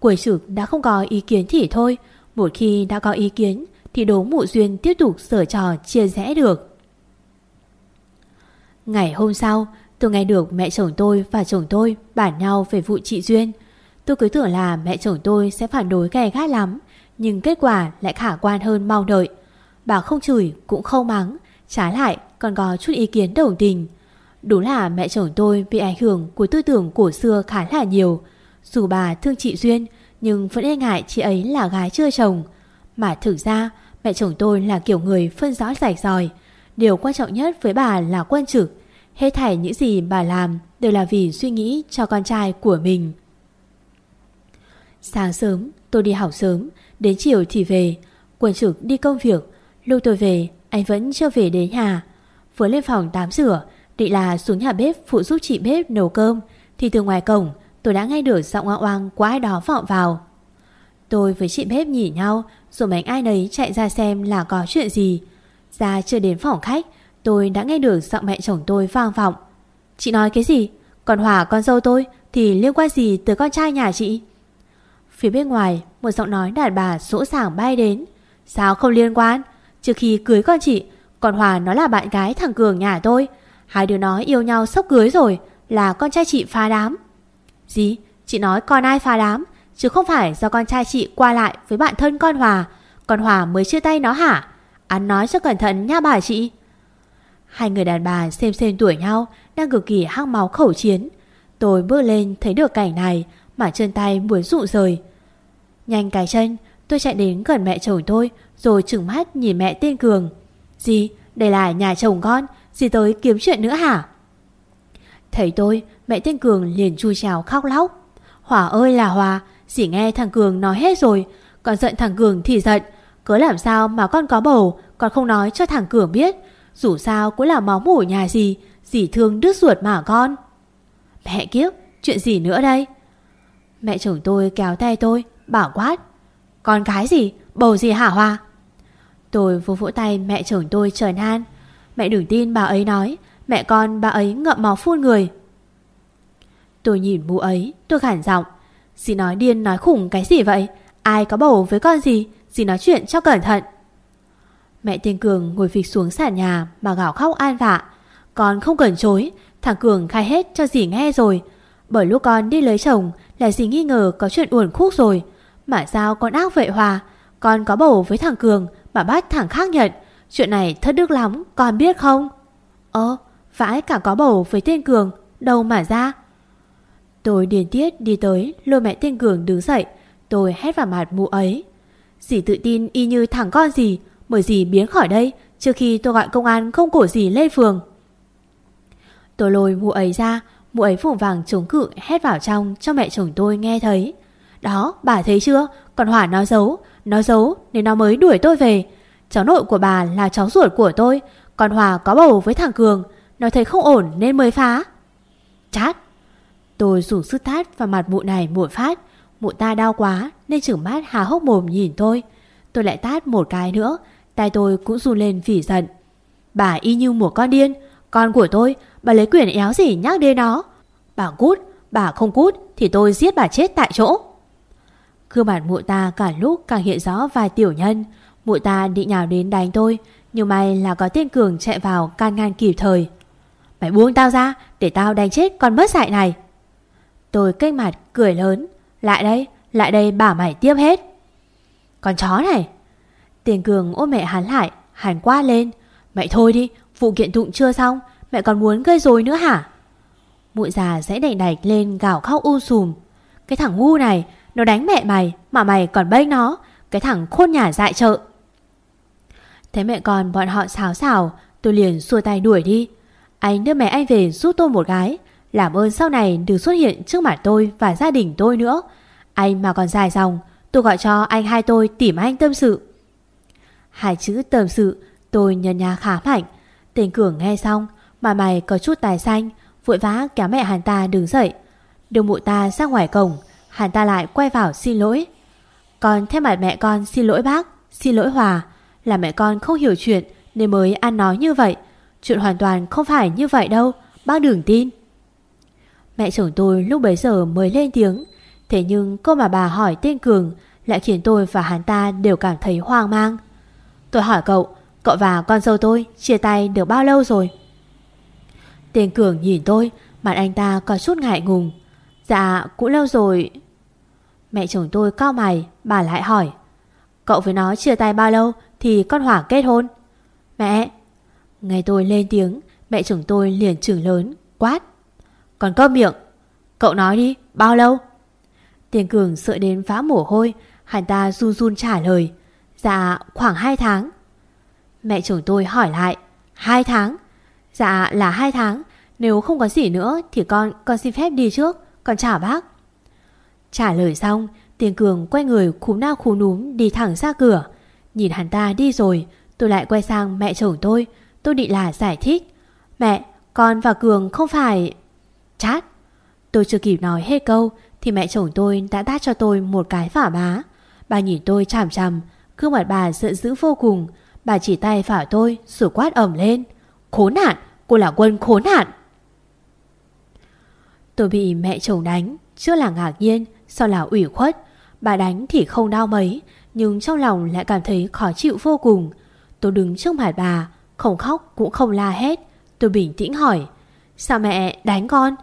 S2: Cuối trực đã không có ý kiến thì thôi, Một khi đã có ý kiến Thì đố mụ duyên tiếp tục sở trò chia rẽ được. Ngày hôm sau, Tôi nghe được mẹ chồng tôi và chồng tôi Bản nhau về vụ chị Duyên. Tôi cứ tưởng là mẹ chồng tôi sẽ phản đối gay gắt lắm, Nhưng kết quả lại khả quan hơn mong đợi. Bà không chửi cũng không mắng Trái lại còn có chút ý kiến đồng tình. Đúng là mẹ chồng tôi bị ảnh hưởng của tư tưởng cổ xưa khá là nhiều. Dù bà thương chị Duyên, Nhưng vẫn e ngại chị ấy là gái chưa chồng. Mà thực ra, mẹ chồng tôi là kiểu người phân rõ rạch ròi. Điều quan trọng nhất với bà là quân trực. Hết thảy những gì bà làm đều là vì suy nghĩ cho con trai của mình. Sáng sớm, tôi đi học sớm. Đến chiều thì về. Quân trực đi công việc. Lúc tôi về, anh vẫn chưa về đến nhà. Vừa lên phòng tắm rửa Định là xuống nhà bếp phụ giúp chị bếp nấu cơm, Thì từ ngoài cổng, tôi đã nghe được giọng oang oang của ai đó vọng vào. Tôi với chị bếp nhìn nhau, Rồi mấy ai nấy chạy ra xem là có chuyện gì. Ra chưa đến phòng khách, Tôi đã nghe được giọng mẹ chồng tôi vang vọng. Chị nói cái gì? Còn Hòa, con dâu tôi, Thì liên quan gì tới con trai nhà chị? Phía bên ngoài, Một giọng nói đàn bà sỗ sàng bay đến. Sao không liên quan? Trước khi cưới con chị, Còn Hòa nó là bạn gái thằng Cường nhà tôi. Hai đứa nó yêu nhau sốc cưới rồi, Là con trai chị phá đám. Gì? Chị nói con ai phá đám, Chứ không phải do con trai chị qua lại Với bạn thân con Hòa. Con Hòa mới chia tay nó hả? Ăn nói cho cẩn thận nha bà chị. Hai người đàn bà xem xem tuổi nhau, Đang cực kỳ hăng máu khẩu chiến. Tôi bước lên thấy được cảnh này, Mà chân tay muốn rụ rời. Nhanh cái chân, Tôi chạy đến gần mẹ chồng tôi, Rồi trừng mắt nhìn mẹ tên Cường. Gì? Đây là nhà chồng con Dì tới kiếm chuyện nữa hả? Thấy tôi Mẹ tên Cường liền chui trào khóc lóc. Hòa ơi là Hòa Dì nghe thằng Cường nói hết rồi. Còn giận thằng Cường thì giận. Cớ làm sao mà con có bầu Còn không nói cho thằng Cường biết. Dù sao cũng là máu mủ nhà gì, Dì thương đứt ruột mà con. Mẹ kiếp Chuyện gì nữa đây? Mẹ chồng tôi kéo tay tôi Bảo quát. Con cái gì? Bầu gì hả Hòa Tôi vô vỗ tay mẹ chồng tôi trời han Mẹ đừng tin bà ấy nói. Mẹ con bà ấy ngậm máu phun người. Tôi nhìn mụ ấy, Tôi khản giọng. Dì nói điên, nói khủng cái gì vậy? Ai có bầu với con gì? Dì nói chuyện cho cẩn thận. Mẹ tên Cường ngồi phịch xuống sàn nhà Mà gào khóc an vạ. Con không cần chối, Thằng Cường khai hết cho dì nghe rồi. Bởi lúc con đi lấy chồng Là dì nghi ngờ có chuyện uẩn khúc rồi. Mà sao con ác vệ Hòa? Con có bầu với thằng Cường Mà bắt thằng khác nhận. Chuyện này thất đức lắm Con biết không? Ơ, vãi cả có bầu với tên Cường, Đâu mà ra. Tôi điền tiết đi tới, Lôi mẹ tên Cường đứng dậy, Tôi hét vào mặt mụ ấy. Dì tự tin y như thằng con gì Mời dì biến khỏi đây Trước khi tôi gọi công an không cổ gì lên phường. Tôi lôi mụ ấy ra, Mụ ấy vùng vàng chống cự, hét vào trong Cho mẹ chồng tôi nghe thấy. Đó, bà thấy chưa? Còn Hỏa nó giấu Nó giấu nên nó mới đuổi tôi về. Cháu nội của bà là cháu ruột của tôi, Còn Hòa có bầu với thằng Cường, Nó thấy không ổn nên mới phá. Chát! Tôi dùng sức tát vào mặt mụ này một phát, Mụ ta đau quá Nên trưởng mắt hà hốc mồm nhìn tôi. Tôi lại tát một cái nữa, tay tôi cũng run lên vì giận. Bà y như một con điên, Con của tôi, Bà lấy quyền éo gì nhắc đến nó? Bà cút, Bà không cút Thì tôi giết bà chết tại chỗ. Gương mặt mụ ta cả lúc càng hiện rõ vài tiểu nhân Mụ ta định nhào đến đánh tôi Nhưng may là có tên Cường chạy vào can ngăn kịp thời. Mày buông tao ra Để tao đánh chết con mất dạy này. Tôi kênh mặt cười lớn Lại đây, lại đây bảo mày tiếp hết. Con chó này! Tiên Cường ôm mẹ hắn lại Hắn qua lên. Mẹ thôi đi, vụ kiện tụng chưa xong Mẹ còn muốn gây rối nữa hả? Mụ già sẽ đẩy đẩy lên gào khóc u sùm. Cái thằng ngu này Nó đánh mẹ mày Mà mày còn bênh nó. Cái thằng khôn nhà dại trợ thế mẹ con bọn họ xáo xảo Tôi liền xua tay đuổi đi. Anh đưa mẹ anh về giúp tôi một gái. Làm ơn sau này đừng xuất hiện trước mặt tôi Và gia đình tôi nữa. Anh mà còn dài dòng, Tôi gọi cho anh hai tôi tìm anh tâm sự. Hai chữ tâm sự, Tôi nhân nhà khá mạnh. Tên Cường nghe xong, Mà mày có chút tài xanh, Vội vã kéo mẹ hắn ta đứng dậy. Đưa mụ ta ra ngoài cổng Hắn ta lại quay vào xin lỗi. Con theo mặt mẹ con xin lỗi bác, Xin lỗi Hòa là mẹ con không hiểu chuyện Nên mới ăn nói như vậy. Chuyện hoàn toàn không phải như vậy đâu, bác đừng tin. Mẹ chồng tôi lúc bấy giờ mới lên tiếng. Thế nhưng cô mà bà hỏi tên Cường Lại khiến tôi và hắn ta đều cảm thấy hoang mang. Tôi hỏi cậu Cậu và con dâu tôi chia tay được bao lâu rồi? Tên Cường nhìn tôi, Mặt anh ta có chút ngại ngùng. Dạ cũng lâu rồi. Mẹ chồng tôi cao mày, Bà lại hỏi, Cậu với nó chia tay bao lâu thì con Hỏa kết hôn. Mẹ, Nghe tôi lên tiếng, Mẹ chồng tôi liền trưởng lớn, Quát. Còn cơm miệng, Cậu nói đi, bao lâu? Tiền Cường sợ đến phá mồ hôi, Hắn ta run run trả lời. Dạ khoảng 2 tháng. Mẹ chồng tôi hỏi lại 2 tháng? Dạ là 2 tháng. Nếu không có gì nữa thì con con xin phép đi trước, Con chào bác. Trả lời xong, Tiền Cường quay người khúm nao khú núm đi thẳng ra cửa. Nhìn hắn ta đi rồi Tôi lại quay sang mẹ chồng tôi. Tôi định là giải thích. Mẹ, con và Cường không phải... Chát. Tôi chưa kịp nói hết câu Thì mẹ chồng tôi đã tát cho tôi một cái phả bá Bà nhìn tôi chằm chằm Gương mặt bà giận dữ vô cùng. Bà chỉ tay phả tôi rồi quát ẩm lên. Khốn nạn, cô là quân khốn nạn. Tôi bị mẹ chồng đánh Trước là ngạc nhiên Sau là ủy khuất. Bà đánh thì không đau mấy nhưng trong lòng lại cảm thấy khó chịu vô cùng. Tôi đứng trước mặt bà, Không khóc cũng không la hết Tôi bình tĩnh hỏi, Sao mẹ đánh con?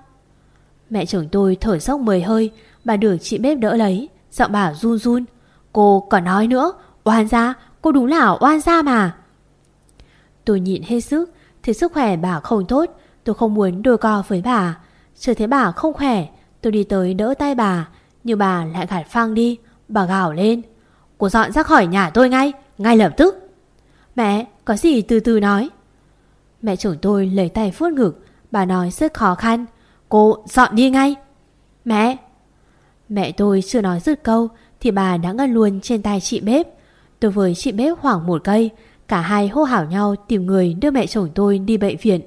S2: Mẹ chồng tôi thở sốc mười hơi, Bà được chị bếp đỡ lấy, Giọng bà run run, Cô còn nói nữa, Oan ra cô đúng là oan ra mà. Tôi nhịn hết sức, Thì sức khỏe bà không tốt, Tôi không muốn đôi co với bà. Chờ thấy bà không khỏe, Tôi đi tới đỡ tay bà, Nhưng bà lại gạt phăng đi, Bà gào lên Cô dọn ra khỏi nhà tôi ngay Ngay lập tức. Mẹ, có gì từ từ nói. Mẹ chồng tôi lấy tay vuốt ngực, Bà nói rất khó khăn. Cô dọn đi ngay. Mẹ. Mẹ tôi chưa nói dứt câu Thì bà đã ngất luôn trên tay chị bếp. Tôi với chị bếp khoảng một cây, Cả hai hô hảo nhau tìm người đưa mẹ chồng tôi đi bệnh viện.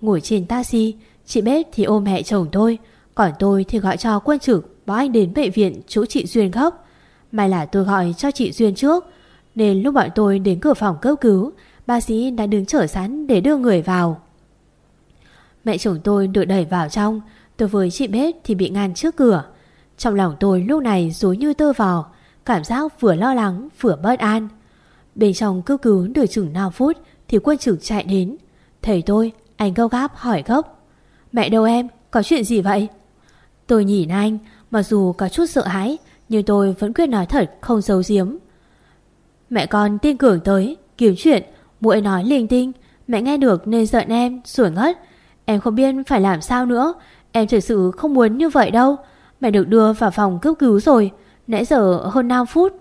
S2: Ngồi trên taxi, Chị bếp thì ôm mẹ chồng tôi, Còn tôi thì gọi cho quân trực Báo anh đến bệnh viện chỗ chị Duyên gốc. May là tôi gọi cho chị Duyên trước. Nên lúc bọn tôi đến cửa phòng cấp cứu, Bác sĩ đã đứng chở sẵn để đưa người vào. Mẹ chồng tôi được đẩy vào trong. Tôi với chị bếp thì bị ngăn trước cửa. Trong lòng tôi lúc này dối như tơ vò, Cảm giác vừa lo lắng vừa bất an. Bên trong cấp cứu được chừng 5 phút Thì quân trực chạy đến. Thầy tôi, anh gâu gáp hỏi gốc Mẹ đâu em? Có chuyện gì vậy? Tôi nhìn anh, Mặc dù có chút sợ hãi nhưng tôi vẫn quyết nói thật, không giấu giếm. Mẹ con tin cường tới, Kiếm chuyện, muội nói linh tinh. Mẹ nghe được nên giận em sủi ngất. Em không biết phải làm sao nữa. Em thực sự không muốn như vậy đâu. Mẹ được đưa vào phòng cấp cứu rồi. Nãy giờ hơn 5 phút.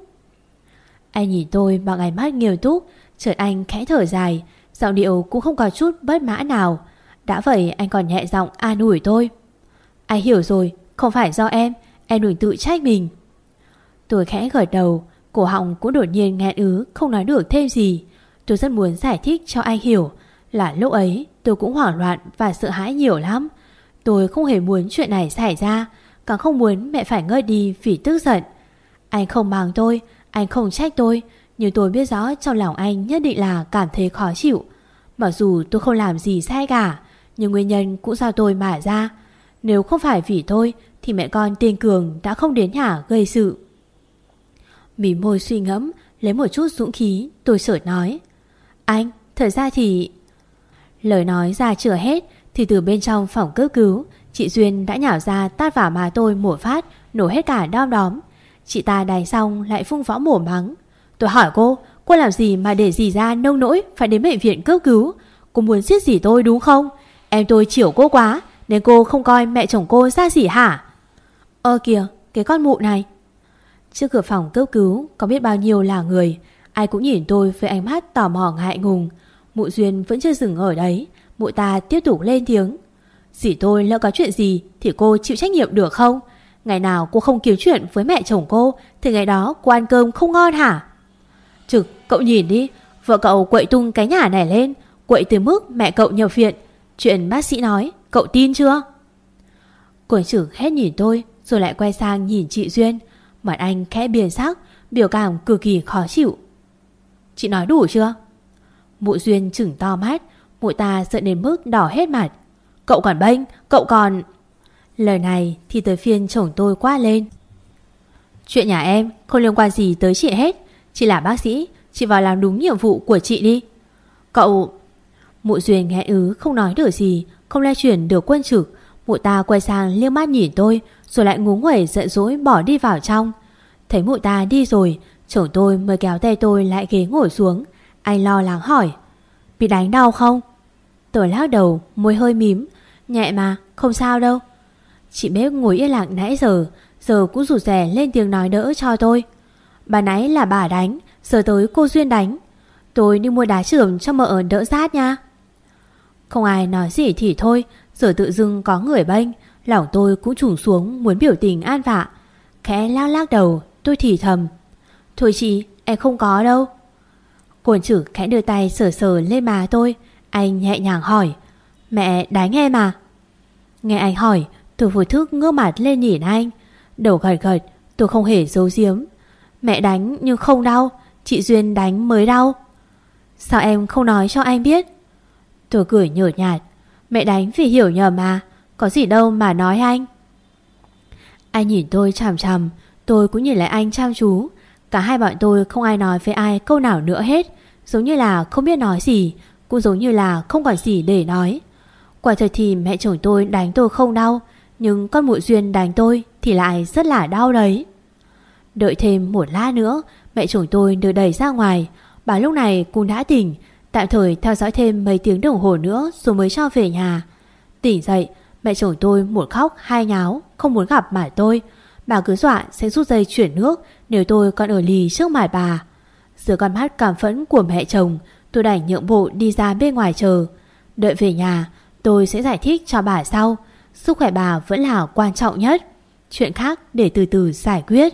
S2: Anh nhìn tôi bằng ánh mắt nghiêm túc. Chợt anh khẽ thở dài. Giọng điệu cũng không có chút bất mã nào. Đã vậy anh còn nhẹ giọng an ủi tôi. Anh hiểu rồi, Không phải do em. Em đừng tự trách mình. Tôi khẽ gật đầu. Cổ họng cũng đột nhiên nghẹn ứ, Không nói được thêm gì. Tôi rất muốn giải thích cho anh hiểu Là lúc ấy tôi cũng hoảng loạn Và sợ hãi nhiều lắm. Tôi không hề muốn chuyện này xảy ra, Càng không muốn mẹ phải ngơi đi vì tức giận. Anh không mang tôi, Anh không trách tôi, Nhưng tôi biết rõ trong lòng anh nhất định là cảm thấy khó chịu. Mặc dù tôi không làm gì sai cả, Nhưng nguyên nhân cũng do tôi mà ra. Nếu không phải vì tôi Thì mẹ con tiên cường đã không đến nhà gây sự. Mỉ môi suy ngẫm Lấy một chút dũng khí Tôi sửa nói. Anh, thật ra thì... Lời nói ra chưa hết Thì từ bên trong phòng cấp cứu Chị Duyên đã nhảo ra tát vào má tôi một phát Nổ hết cả đom đóm. Chị ta đài xong lại phung võ mổ mắng Tôi hỏi cô Cô làm gì mà để gì ra nông nỗi Phải đến bệnh viện cấp cứu? Cô muốn giết gì tôi đúng không? Em tôi chiều cô quá Nên cô không coi mẹ chồng cô ra gì hả? Ơ kìa cái con mụ này Trước cửa phòng cấp cứu, Có biết bao nhiêu là người. Ai cũng nhìn tôi với ánh mắt tò mò ngại ngùng. Mụ Duyên vẫn chưa dừng ở đấy. Mụ ta tiếp tục lên tiếng. Dì tôi lỡ có chuyện gì Thì cô chịu trách nhiệm được không? Ngày nào cô không kiếm chuyện với mẹ chồng cô Thì ngày đó cô ăn cơm không ngon hả? Trực, cậu nhìn đi. Vợ cậu quậy tung cái nhà này lên. Quậy từ mức mẹ cậu nhập viện Chuyện bác sĩ nói, cậu tin chưa? Quầy trực hết nhìn tôi, Rồi lại quay sang nhìn chị Duyên. Mặt anh khẽ biển sắc, Biểu cảm cực kỳ khó chịu. Chị nói đủ chưa? Mụ Duyên chừng to mắt, Mụ ta giận đến mức đỏ hết mặt. Cậu còn bênh, Cậu còn Lời này thì tới phiên chồng tôi quá lên. Chuyện nhà em không liên quan gì tới chị hết. Chị là bác sĩ, Chị vào làm đúng nhiệm vụ của chị đi. Cậu Mụ Duyên nghe ứ, không nói được gì, Không lay chuyển được quân trực. Mụ ta quay sang liếc mắt nhìn tôi, Rồi lại ngúng nguẩy giận dỗi bỏ đi vào trong. Thấy mụ ta đi rồi, Chồng tôi mới kéo tay tôi lại ghế ngồi xuống. Anh lo lắng hỏi, Bị đánh đau không? Tôi lắc đầu, môi hơi mím, Nhẹ mà, không sao đâu. Chị bếp ngồi yên lặng nãy giờ Giờ cũng rụt rè lên tiếng nói đỡ cho tôi. Bà nãy là bà đánh, Giờ tới cô Duyên đánh. Tôi đi mua đá trưởng cho mợ đỡ rát nha. Không ai nói gì thì thôi Giờ tự dưng có người bênh, Lòng tôi cũng trùng xuống muốn biểu tình an vạ. Khẽ lắc lắc đầu, Tôi thì thầm. Thôi chị, em không có đâu. Cồn chử khẽ đưa tay sờ sờ lên má tôi, Anh nhẹ nhàng hỏi. Mẹ đánh em à? Nghe anh hỏi, tôi vô thức ngước mặt lên nhìn anh. Đầu gật gật, tôi không hề giấu giếm. Mẹ đánh nhưng không đau, Chị Duyên đánh mới đau. Sao em không nói cho anh biết? Tôi cười nhở nhạt. Mẹ đánh vì hiểu nhầm mà. Có gì đâu mà nói anh. Anh nhìn tôi chằm chằm. Tôi cũng nhìn lại anh chăm chú. Cả hai bọn tôi không ai nói với ai câu nào nữa hết. Giống như là không biết nói gì, Cũng giống như là không còn gì để nói. Quả thật thì mẹ chồng tôi đánh tôi không đau, Nhưng con mụ duyên đánh tôi Thì lại rất là đau đấy. Đợi thêm một lát nữa, Mẹ chồng tôi được đẩy ra ngoài. Bà lúc này cũng đã tỉnh Tạm thời theo dõi thêm mấy tiếng đồng hồ nữa Rồi mới cho về nhà. Tỉnh dậy, mẹ chồng tôi một khóc hai nháo, Không muốn gặp mải tôi. Bà cứ dọa sẽ rút dây chuyển nước Nếu tôi còn ở lì trước mải bà. Giữa con mắt cảm phẫn của mẹ chồng, Tôi đành nhượng bộ đi ra bên ngoài chờ. Đợi về nhà, Tôi sẽ giải thích cho bà sau. Sức khỏe bà vẫn là quan trọng nhất. Chuyện khác để từ từ giải quyết.